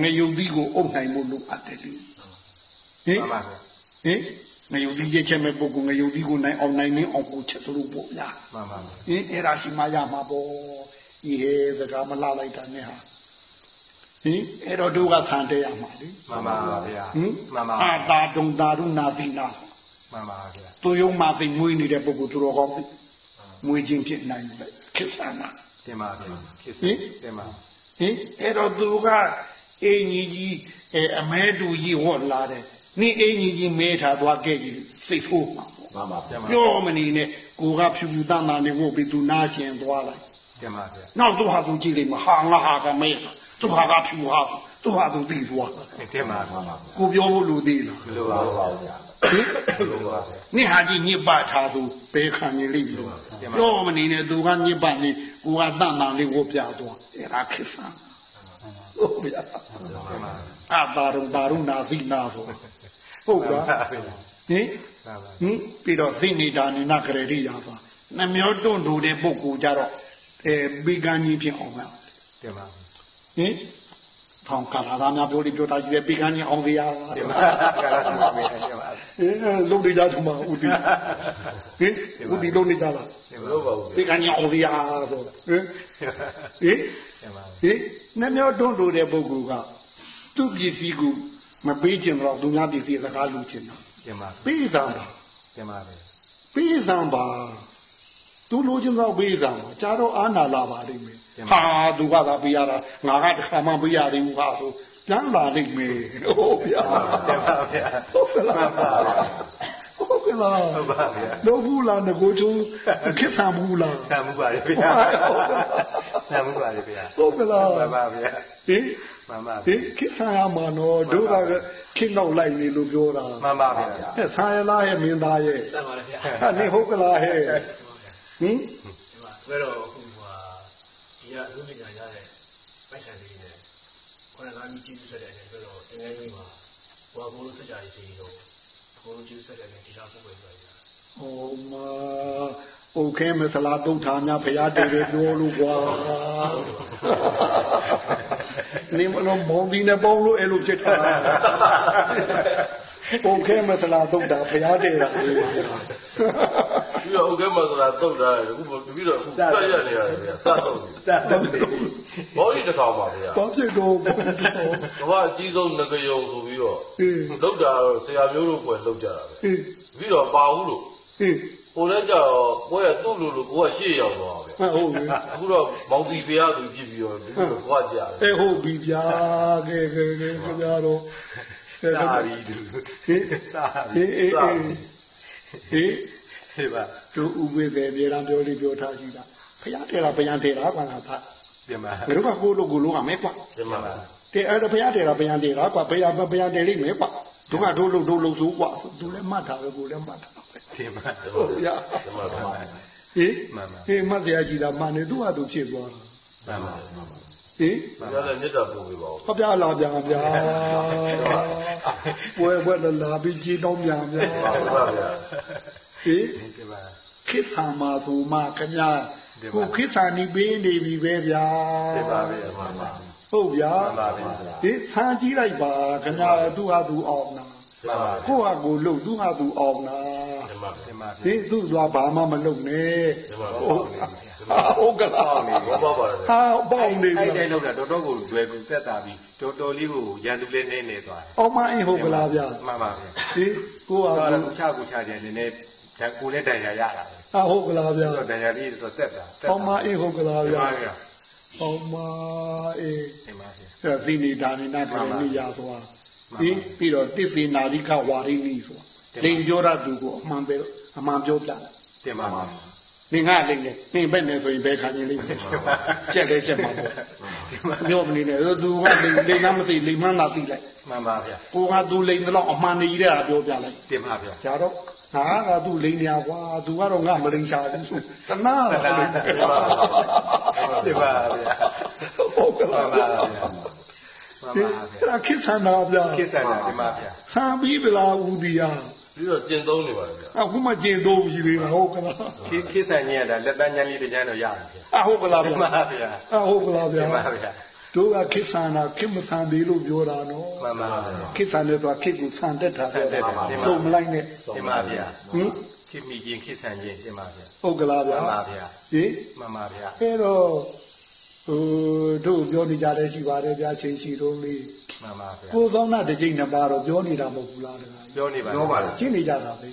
ငယုံတိကိုအုပ်နိုင်မှုလိုအပ်တယ်လေဟင်မှန်ပါဗျာဟင်ငယုံတိချက်ချက်မဲ့ပုဂ္ဂိုလ်ငယုံတိကိုနိုင်အောင်နိုင်နေအောင်ကိုချက်သလိုပေါ့ဗျာမှန်ပါဗျာဟင်အဲ့ဒါရှိမှရမှာပေါ့ဒီဟဲစကားမလှလိုက်တာနဲ့ဟာ ဟင်အဲ့တော့တို့ကဆန်တဲ့ရမှာလေမှန်ပါဗျာဟင်မှန်ပါအာတာတုံတာရုနာတိနာမှန်ပါဗျာသူယုံမှသိမွေးနေတဲ့ပုဂ္ဂိုလ်သူတော်ကောင်းသိမွေးခြင်းဖြစ်နိုင်တယ်ခိစ္ဆာနာတင်ပါဗျာခေတ်ဟင်တင်ပါဟင်အဲ့တော့သူကအင်ကြီးကြီးအဲအမဲတူကြီးဝတ်လာတယ်နင်းအင်ကြီးကြီးမဲထားသွားခဲ့ကြီးစိတ်ဆိုးမှာပေါ့မှန်ပါတင်ပါပြောမနေနဲ့ကိုကဖြူဖြူတန်းတန်းနေဝတ်ပြီးသူနားရှင်သွားလိုက်တင်ပါဗျာနောက်သူဟာသူကြည့်လိမ့်မဟာငါဟာကမဲ သူဟာကဖြူဟာသူဟာသူတည်သွားတင်ပါမှန်ပါကိုပြောဖို့လူသေးလားမလိုပါဟုတ်ဘူးပါဘူးဗျာဟင်မလိုပါဗျာနိဟာကြီးညစ်ပတ်ထားသူဘယ်ခံနေလိမ့်မလို့ပြောမနေနဲ့သူကညစ်ပတ်နေကိုကတန်တန်လေးဝတ်ပြသွားအဲ့ဒါခိစ္ဆာဟုတ်ဗျာတင်ပါအတာရုံတာရုနာစီနာဆိုဟုတ်ကဲ့ဟင်မှန်ပါဟင်ပြီးတော့သိနေတာနိနာကရတိယာဆိုနှမျောတွန့်တူတဲ့ပုဂ္ဂိုလ်ကြတော့အဲဘေကန်းကြီးဖြစ်အောင်လားတင်ပါ ဟင်ဘဟောင်းကာလာသားများပြောလိပြောတာရှိတယ်ပေကန်းကြီးအောင်စရာတင်ပါကာလသမမေတင်ပါအဲလုံးနေကြချင်မှာဦးတီဟင်ဦးတီလုံးနေကြလားမလို့ပါဘူးပေကန်းကြီးအောင်စရာဆိုဟင်ဟင်တင်ပါဟင်နှမျောတွန်းလို့တဲ့ပုဂ္ဂိုလ်ကသူ့ပစ္စည်းကိုမပေးချင်တော့သူများပစ္စည်းစကားလူချင်တာတင်ပါပေးစမ်းပါတင်ပါပဲပေးစမ်းပါသူလိုချင်တော့ပေးစမ်းပါကြာတော့အာနာလာပါလိမ့်မယ် ဟာသူကသာပေးရတာငါကတစ်ခါမှပေးရသေးဘူးဟာဆိုပြန်လာလိမ့်မယ်ဟုတ်ဗျာတင်ပါဗျာဟုတ်ကလားဟုတ်ကလားဟုတ်ပါဗျာလို့ဘူးလားငကိုချုံခက်ဆံဘူးလားဆံမှုပါလေဗျာဆံမှုပါလေဗျာဟုတ်ကလားမှန်ပါဗျာဟင်မှန်ပါဟင်ခက်ဆံရမှာနော်တို့ကခင်းတော့လိုက်နေလို့ပြောတာမှန်ပါဗျာဟဲ့ဆံရလားရဲ့မင်းသားရဲ့စမ်းပါလေဗျာဟာနေဟုတ်ကလားဟဲ့ဟင်ဒီမှာဘယ်တော့အခုဟာ ဒီကလူပညာရတဲ့ပိုက်ဆံလေးနဲ့ခေါင်းကားကြီးကြည့်ဆက်တဲ့ဘယ်တော့တကယ်ကြီးမှာဟိုကဘိုးလိုစကြရေးစီတော့ဘိုးလိုကြည့်ဆက်တဲ့ဒီလောက်ပို့ပဲပြောရတာဟောမပုတ်ခဲမစလားတုတ်ထာများဖရာတည်တယ်ပြောလို့ကွာနေမလုံးဘုံဒီနဲ့ပေါင်းလို့အဲ့လိုဖြစ်တာပုတ်ခဲမစလားတုတ်တာဖရာတည်တာလေ ပြီးတော့ဥက္ကမဆိုတာတုတ်တာတယ်အခုတပြီးတော့အခုပြတ်ရနေရတယ်ဗျာစတော့စံတော့နေဘောကြီးတစ်ကောင်ပါဗျာဘာဖြစ်တော့ဘာကဘာအကြီးဆုံးငကယုံဆိုပြီးတော့အေးလောက်တာတော့ဆရာမျိုးတို့ကွယ်လောက်ကြတာပဲအေးပြီးတော့ပါဘူးလို့အေးကိုလည်းကြတော့ကိုယ်ကသူ့လူလူကိုကရှေ့ရောက်သွားဗျာဟုတ်ပြီအခုတော့မောင်တီဖရားသူကြည့်ပြီးတော့ဒီလိုကိုကကြာတယ်အေးဟုတ်ပြီဗျာကဲကဲကဲခင်ဗျားတို့ကဲစာကဲရီသူဟေးစာဟေး အေးအေးဟေးဒီပါတို့ဥပိ္ပေပြေရန်ပြောလေးပြောထားရှိတာဖယားထဲတာဗျံထဲတာကွာလားသာတင်ပါငါတို့ကကိုလိုကိုလိုကမဲကွာဒီမှာတဲ့အဲ့ဒါဖယားထဲတာဗျံထဲတာကွာဖယားဗျံထဲလိမ့်မယ်ကွာတို့ကတို့လို့တို့လို့ဆိုကွာသူလည်းမှတ်တာပဲကိုလည်းမှတ်တာပဲတင်ပါဟုတ်ဗျာဒီမှာဒီမှာဟေးမှန်ပါဟေးမှတ်စရာကြီးတာမှန်နေသူ့ဟာသူဖြစ်သွားတာမှန်ပါ ဟေးဒီကလည်းမြတ်တာပို့ပေးပါဦးဟောပြလာပြန်ဗျာပွဲပွဲလာပြီးကြီးတောင်းပြန်ဗျာဟုတ်ပါဗျာဟေးတင်ပါခိဆာမဆိုမှခင်ဗျာဒီပါကိုခိဆာနီပေးနေပြီပဲဗျာတင်ပါဗျာမှန်ပါဟုတ်ဗျာမှန်ပါဗျာဒီဆန်းကြီးလိုက်ပါခင်ဗျာသူဟာသူအောင်နာမှန်ပါကိုဟာကိုလှုပ်သူဟာသူအောင်နာဒီမှာတင်ပါဒီသူ့သွားဘာမှမလုပ်နဲ့ဒီမှာဟုတ် ဟုတ်ကလားဘောပါပါတယ်ဟာပေါင်းနေအဲ့ပြီတိုင်းလောက်တာတော်တော်ကိုလွယ်ကူသက်သာပြီးတော်တော်လေးကိုရန်သူလေးနေနေသွားတယ်အောင်မအင်းဟုတ်ကလားဗျာမှန်ပါဗျာဒီကိုဟာတော့ကိုလည်းချကူချတယ်နည်းနည်းဓာတ်ကိုလည်းတန်ရာရတာပဲဟာဟုတ်ကလားဗျာတော့တန်ရာလေးဆိုသက်တာသက်တာအောင်မအင်းဟုတ်ကလားတင်ဗျာပါဗျာအောင်မအေးတင်ပါဗျာအဲ့ဒါသိနေတာနေနာတယ်နေရဆိုတာဒီပြီးတော့တစ္ဆေနာရိကဝါရိနိဆိုတာလိန်ပြောရသူကိုအမှန်ပဲအမှန်ပြောပြတယ်တင်ပါပါ နင်ကလိန်လေနင်ပဲ့နေဆိုရင်ဘယ်ခံရင်လိမ့်မယ်ကျက်လဲကျက်မှာပေါ့ပြောမနေနဲ့သူကလိန်လိန်ကမသိလိန်မှန်းသာသိလိုက်မှန်ပါဗျာကိုကသူလိန်တော့အမှန်ကြီးတဲ့ဟာပြောပြလိုက်တင်ပါဗျာကြတော့ငါကသူလိန်ညာကွာသူကတော့ငါမလိန်ချဘူးဆိုတနာလားတင်ပါဗျာဟုတ်ကမှလားန်ပါဗျာမှန်ပါဗျာအဲ့ဒါခိစ္ဆန္ဒဗျာကိစ္စတာတင်ပါဗျာဆံပြီးဗလားဦးဒီယာ ပြီးတော့ကျင့်သုံးနေပါတယ်ဗျာအခုမှကျင်တော့ပြီလေဟုတ်ကလားကိကိစ္စညင်ရတာလက်တန်းညံလေးတစ်ညတော့ရတယ်ဗျာအဟုတ်ကလားတင်ဗျာပါဗျာအဟုတ်ကလားတင်ဗျာပါဗျာတို့ကခိစ္ဆန္ဒခိမဆန်သေးလို့ပြောတာနော်မှန်ပါဗျာခိစ္ဆန္ဒတော့ခိကိုဆန်တက်တာဆန်တက်တာစုံမလိုက်နဲ့တင်ပါဗျာဟင်ခိမိချင်းခိဆန်ချင်းတင်ပါဗျာဟုတ်ကလားဗျာမှန်ပါဗျာဟင်မှန်ပါဗျာအဲ့တော့ဟိုတို့ပြောနေကြတယ်ရှိပါတယ်ဗျာချိန်ရှိတော့လေ မှန်ပါဗျာကိုသောနာတစ်ချိန်နှစ်ပါတော့ပြောနေတာမဟုတ်ဘူးလားတခါကြီးပြောနေပါပြောပါလေရှင်းနေကြတာပဲ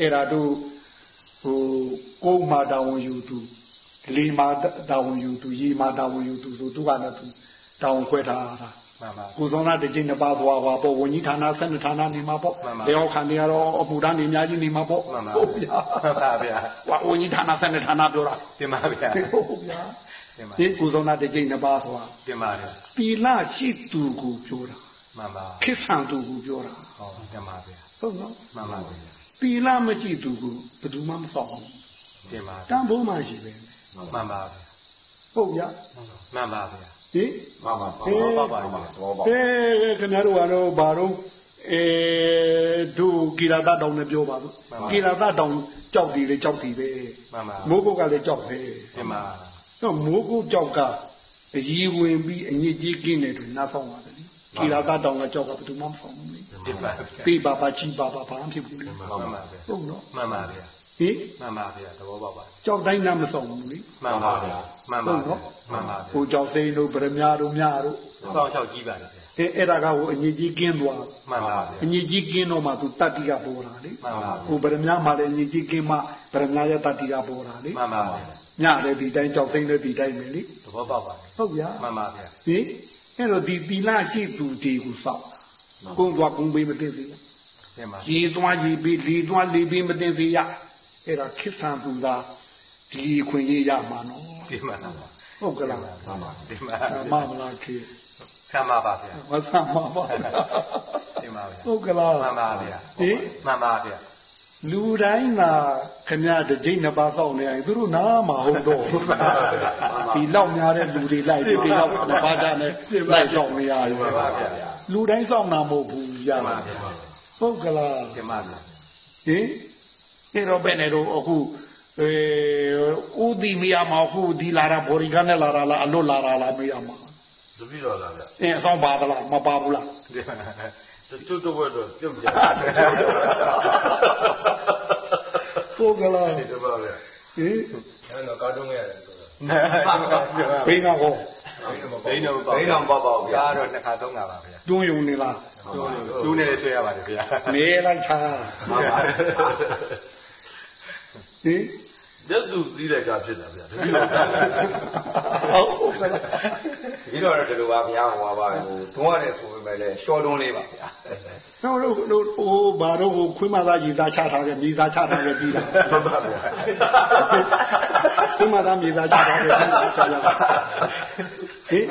အဲ့ဒါတို့ဟိုကိုယ်မှာတာဝန်ယူသူလေမှာတာဝန်ယူသူရေမှာတာဝန်ယူသူဆိုသူကလည်းသူတာဝန်ခွဲထားတာမှန်ပါကိုယ်စောနာတစ်ချိန်နှစ်ပါးသွားပါပေါ့ဝန်ကြီးဌာနဆက်နှစ်ဌာနနေမှာပေါ့မှန်ပါဘယ်ဟောက်ခံနေရတော့အမှုတန်းနေအများကြီးနေမှာပေါ့မှန်ပါဟုတ်ဗျာမှန်ပါဗျာဟောဝန်ကြီးဌာနဆက်နှစ်ဌာနပြောတာတင်ပါဗျာဟုတ်ဗျာတင်ပါ ဒီကိုယ်စောနာတစ်ချိန်နှစ်ပါးဆိုတာတင်ပါဗျာတီလရှိသူကိုပြောတာမှန်ပါခိဆန်သူကိုပြောတာဟောတင်ပါဗျာဟုတ်နော်မှန်ပါဗျာတီလမရှိသူကိုဘယ်သူမှမဆောက်ဘူးတင်ပါတန်ဖိုးမှရှိပဲမှန်ပါဗျာဟုတ်ဗျာမှန်ပါဗျာဟင်မှန်ပါပါဟေးပါပါပါတော့ပါအဲခင်ဗျားတို့ကတော့ဘာတော့အဲတို့ကိရတာတောင်နဲ့ပြောပါစို့ကိရတာတောင်ကြောက်တယ်လေကြောက်တယ်ပဲမှန်ပါမိုးကုတ်ကလည်းကြောက်တယ်တင်ပါ တော့မိုးကုတ်ကြောက်ကအကြီးဝင်ပြီးအညစ်ကြေးကင်းတယ်သူနားဆောင်ပါတယ်ကိလာကတောင်ကကြောက်ကဘယ်သူမှမဆောင်ဘူးလေတိပါတိပါပါချီပါပါဘာမှဖြစ်ဘူးလေမှန်ပါပါဟုတ်နော်မှန်ပါဗျာဟင်မှန်ပါဗျာသဘောပေါက်ပါကြောက်တိုင်းနားမဆောင်ဘူးလေမှန်ပါဗျာမှန်ပါဟုတ်နော်မှန်ပါဗျာကိုကြောက်စိမ့်တို့ဗရမများတို့များတို့စောင့်ရှောက်ကြည့်ပါလေအဲအဲ့ဒါကဟိုအညစ်ကြီးကင်းသွားမှန်ပါဗျာအညစ်ကြီးကင်းတော့မှသူတတ္တိကပေါ်လာလေမှန်ပါဟိုဗရမများမှလည်းအညစ်ကြီးကင်းမှဗရမများရဲ့တတ္တိကပေါ်လာလေမှန်ပါဗျာ ညလည်းဒီတိုင်းကြောက်စိမ့်လည်းဒီတိုင်းပဲလေသဘောပေါက်ပါဟုတ်ဗျာမှန်ပါဗျာဟင်အဲ့တော့ဒီသီလရှိသူတွေကိုစောက်ကုန်းသွားကုန်းပေးမသိသေးဘူးတင်ပါရေသွားရေပေးလေသွားလေပေးမသိသေးရအဲ့ဒါခိဆံသူသာဒီခွင့်ရေးရမှာနော်ဒီမှာပါဟုတ်ကလားဒီမှာမမလားခေဆမ်းပါပါဗျာဝသမှာပါဒီမှာဗျာဟုတ်ကလားမှန်ပါဗျာဟင်မှန်ပါဗျာ လူတိုင်းသာခမရတစ်ကြိမ်နှစ်ပါးစောင့်နေရင်သူတို့နားမှာဟုတ်တော့ဒီလောက်များတဲ့လူတွေလိုက်ပြီးဒီလောက်နှစ်ပါးကြနဲ့လိုက်စောင့်နေရတယ်မှန်ပါဗျာလူတိုင်းစောင့်တာမဟုတ်ဘူးရမှန်ပါပါဗျာဟုတ်ကလားဒီမှာဗျာဟင်အဲ့တော့ဘယ်နဲ့တော့အခုအဲဥဒီမရမအခုဒီလာတာဘော်ရီကနဲ့လာတာလားအလွတ်လာတာလားမရမှာတပည့်တော်လားဗျအင်းအဆောင်ပါသလားမပါဘူးလားဒီမှာ တချို့တော့ဘက်တော့ပြုတ်ကြဟုတ်ကလားဟင်တယ်ဒီပါဗျအဲ့တော့ကာတွန်းခဲ့ရတယ်ဆိုတော့ဘိန်းကဟောဒိန်းတော့ပေါ့ဒိန်းတော့ပေါ့ပေါ့ဗျာဒါတော့နှစ်ခါသုံးခါပါဗျာတွန်းယုံနေလားတူတူနဲ့ဆွဲရပါတယ်ဗျာနေလိုက်ချာမှန်ပါဟင် လက်သူစည်းတဲ့ကဖြစ်တာဗျတပည့်တော်ဟုတ်ကလားဒီတော့တော့ဒီလိုပါဗျာဟိုပါပါဟိုတွန်းရတယ်ဆိုပေမဲ့လည်းရှော့တွန်းလေးပါဗျာနောက်တော့ဟိုဟိုဘာတော့ဟိုခွေးမသားရည်သားချထားခဲ့မြေသားချထားခဲ့ပြီးတာမှန်ပါဗျာခွေးမသားမြေသားချထားခဲ့ပြီးတာဆရာဟင်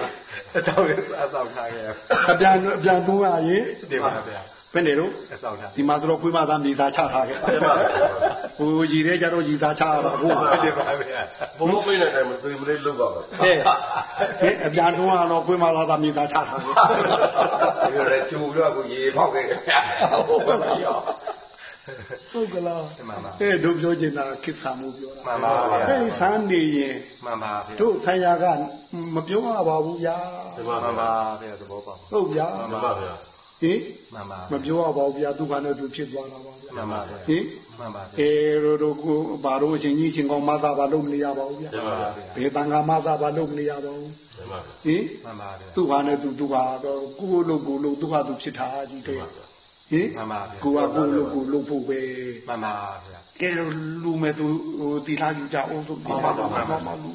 အတော့ရအဆောင်ထားခဲ့အပြန်အပြန်တွန်းရရင်ဒီမှာဗျာ ဘယ်နေတော့အဆောင်ထားဒီမှာဆိုတော့ခွေးမသားမြေသားချထားခဲ့မှန်ပါဗျာဟိုရည်ရဲကြတော့ရည်သားချရတာဟုတ်ဒီမှာဗျာဘုံဘုံမိတ်တဲ့တိုင်းမသိမလေးလုပ်ပါပါဟဲ့ဟင်အပြန်တွန်းရတော့ခွေးမသားမြေသားချထားခဲ့ဒီလိုလည်းကျူတော့ကိုရေဖောက်ခဲ့တယ်ဗျာဟုတ်ပါလားရောဟုတ်ကလားမှန်ပါအဲတို့ပြောချင်တာခိဆာမှုပြောတာမှန်ပါဗျာအဲဒီဆန်းနေရင်မှန်ပါဗျာတို့ဆံရကမပြောရပါဘူးဗျာဒီပါမှန်ဗျာပါဗျာသဘောပေါက်ဟုတ်ဗျာမှန်ပါဗျာ ဟင်မှန်ပါမပြောရပါဘူးဗျာသူကလည်းသူဖြစ်သွားတာပါဗျာမှန်ပါဗျာဟင်မှန်ပါဗျာအဲတို့တို့ကိုဘာလို့အချင်းကြီးရှင်ကောင်းမသာဘာလို့မနေရပါဘူးဗျာဒီပါဗျာဘယ်တန်ခါမသာဘာလို့မနေရပါဘူးဒီပါဗျာဟင်မှန်ပါဗျာသူကလည်းသူသူကတော့ကိုယ်လို့ကိုယ်လို့သူကသူဖြစ်တာကြီးတဲ့ဟင်မှန်ပါဗျာကိုကကိုယ်လို့ကိုယ်လို့ဖို့ပဲမှန်ပါဗျာကဲလူမဲ့သူဟိုတီလာကြည့်ကြအောင်ဆိုမှန်ပါပါမှန်ပါလူ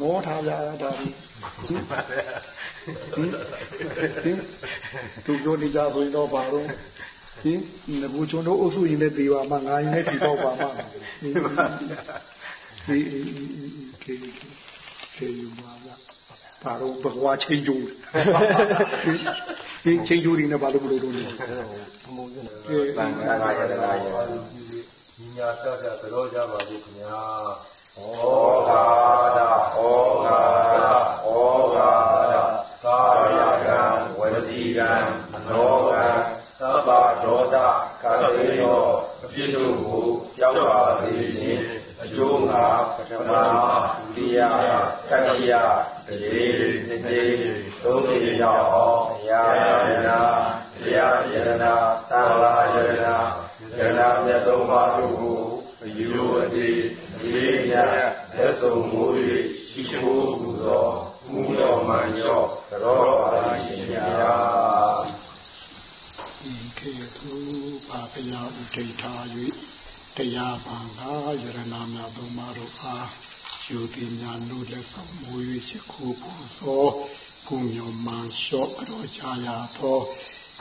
မောထားကြတာဒီမှန်ပါဗျာဟင်ဟင်သူပြောနေကြဆိုရင်တော့ဘာလို့ဟင်ငကူချုံတို့အုပ်စုရင်လည်းသေးပါမှငါရင်လည်းထီတော့ပါမှဟင်ဟင်ကေကေယူပါလားဘာလို့ဘဂဝါချင်းကျိုးဟင်ချင်းကျိုးရင်းနဲ့ဘာလို့မလို့လို့လဲတန်ခါဒါကရတာရညီညာတတ်တဲ့သရောကြပါဘူးခင်ဗျာ ဩဃာဒဩဃာဒဩဃာဒကာယကာယကံကံဝစီကံအနောကံသဗ္ဗဒေါသကာရေယောအပြစ်တို့ကိုကြောက်ပါစေခြင်းအကျိုးငါပထမဒုတိယတတိယတတိနှစ်ကြိမ်သုံးကြိမ်ရောက်အောင်ရာယနာတ ရားယနာသံဃာယနာယနာမြတ်သုံးပါးတို့ကိုအယူအတိဒီညသက်ဆုံးမူ၍ရှိခိုးပူသောမူတော်မှန်ရောရောပါရှင်များဤကေသူပါပယဥဒိဋ္ဌာ၍တရားပံသာယရဏများသုံးပါးတို့အားယူသည်များလူလက်ဆောင်မူ၍ရှိခိုးပူသောကုညောမန်လျှော့ကြောချာယာသော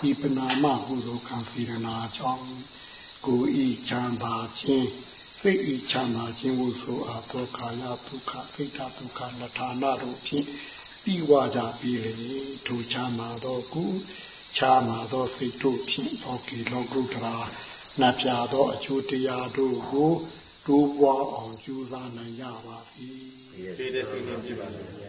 ဤပနာမဟုသောခံစီရနာကြောင့်ကိုဤချမ်းသာခြင်း စိတ်ဤချမ်းသာခြင်းဟုဆိုအပ်သောကာယဒုက္ခစိတ်ဓာတ်ဒုက္ခလထာနာတို့ဖြင့်ပြီးဝါကြပြီးလေထိုချမ်းသာသောကုချာမာသောစိတ်တို့ဖြင့်လောကီလောကုတ္တရာနတ်ပြသောအကျိုးတရားတို့ကိုတိုးပွားအောင်ကြိုးစားနိုင်ကြပါစေဒီတဲ့သိနေပြပါလို့ဗျာ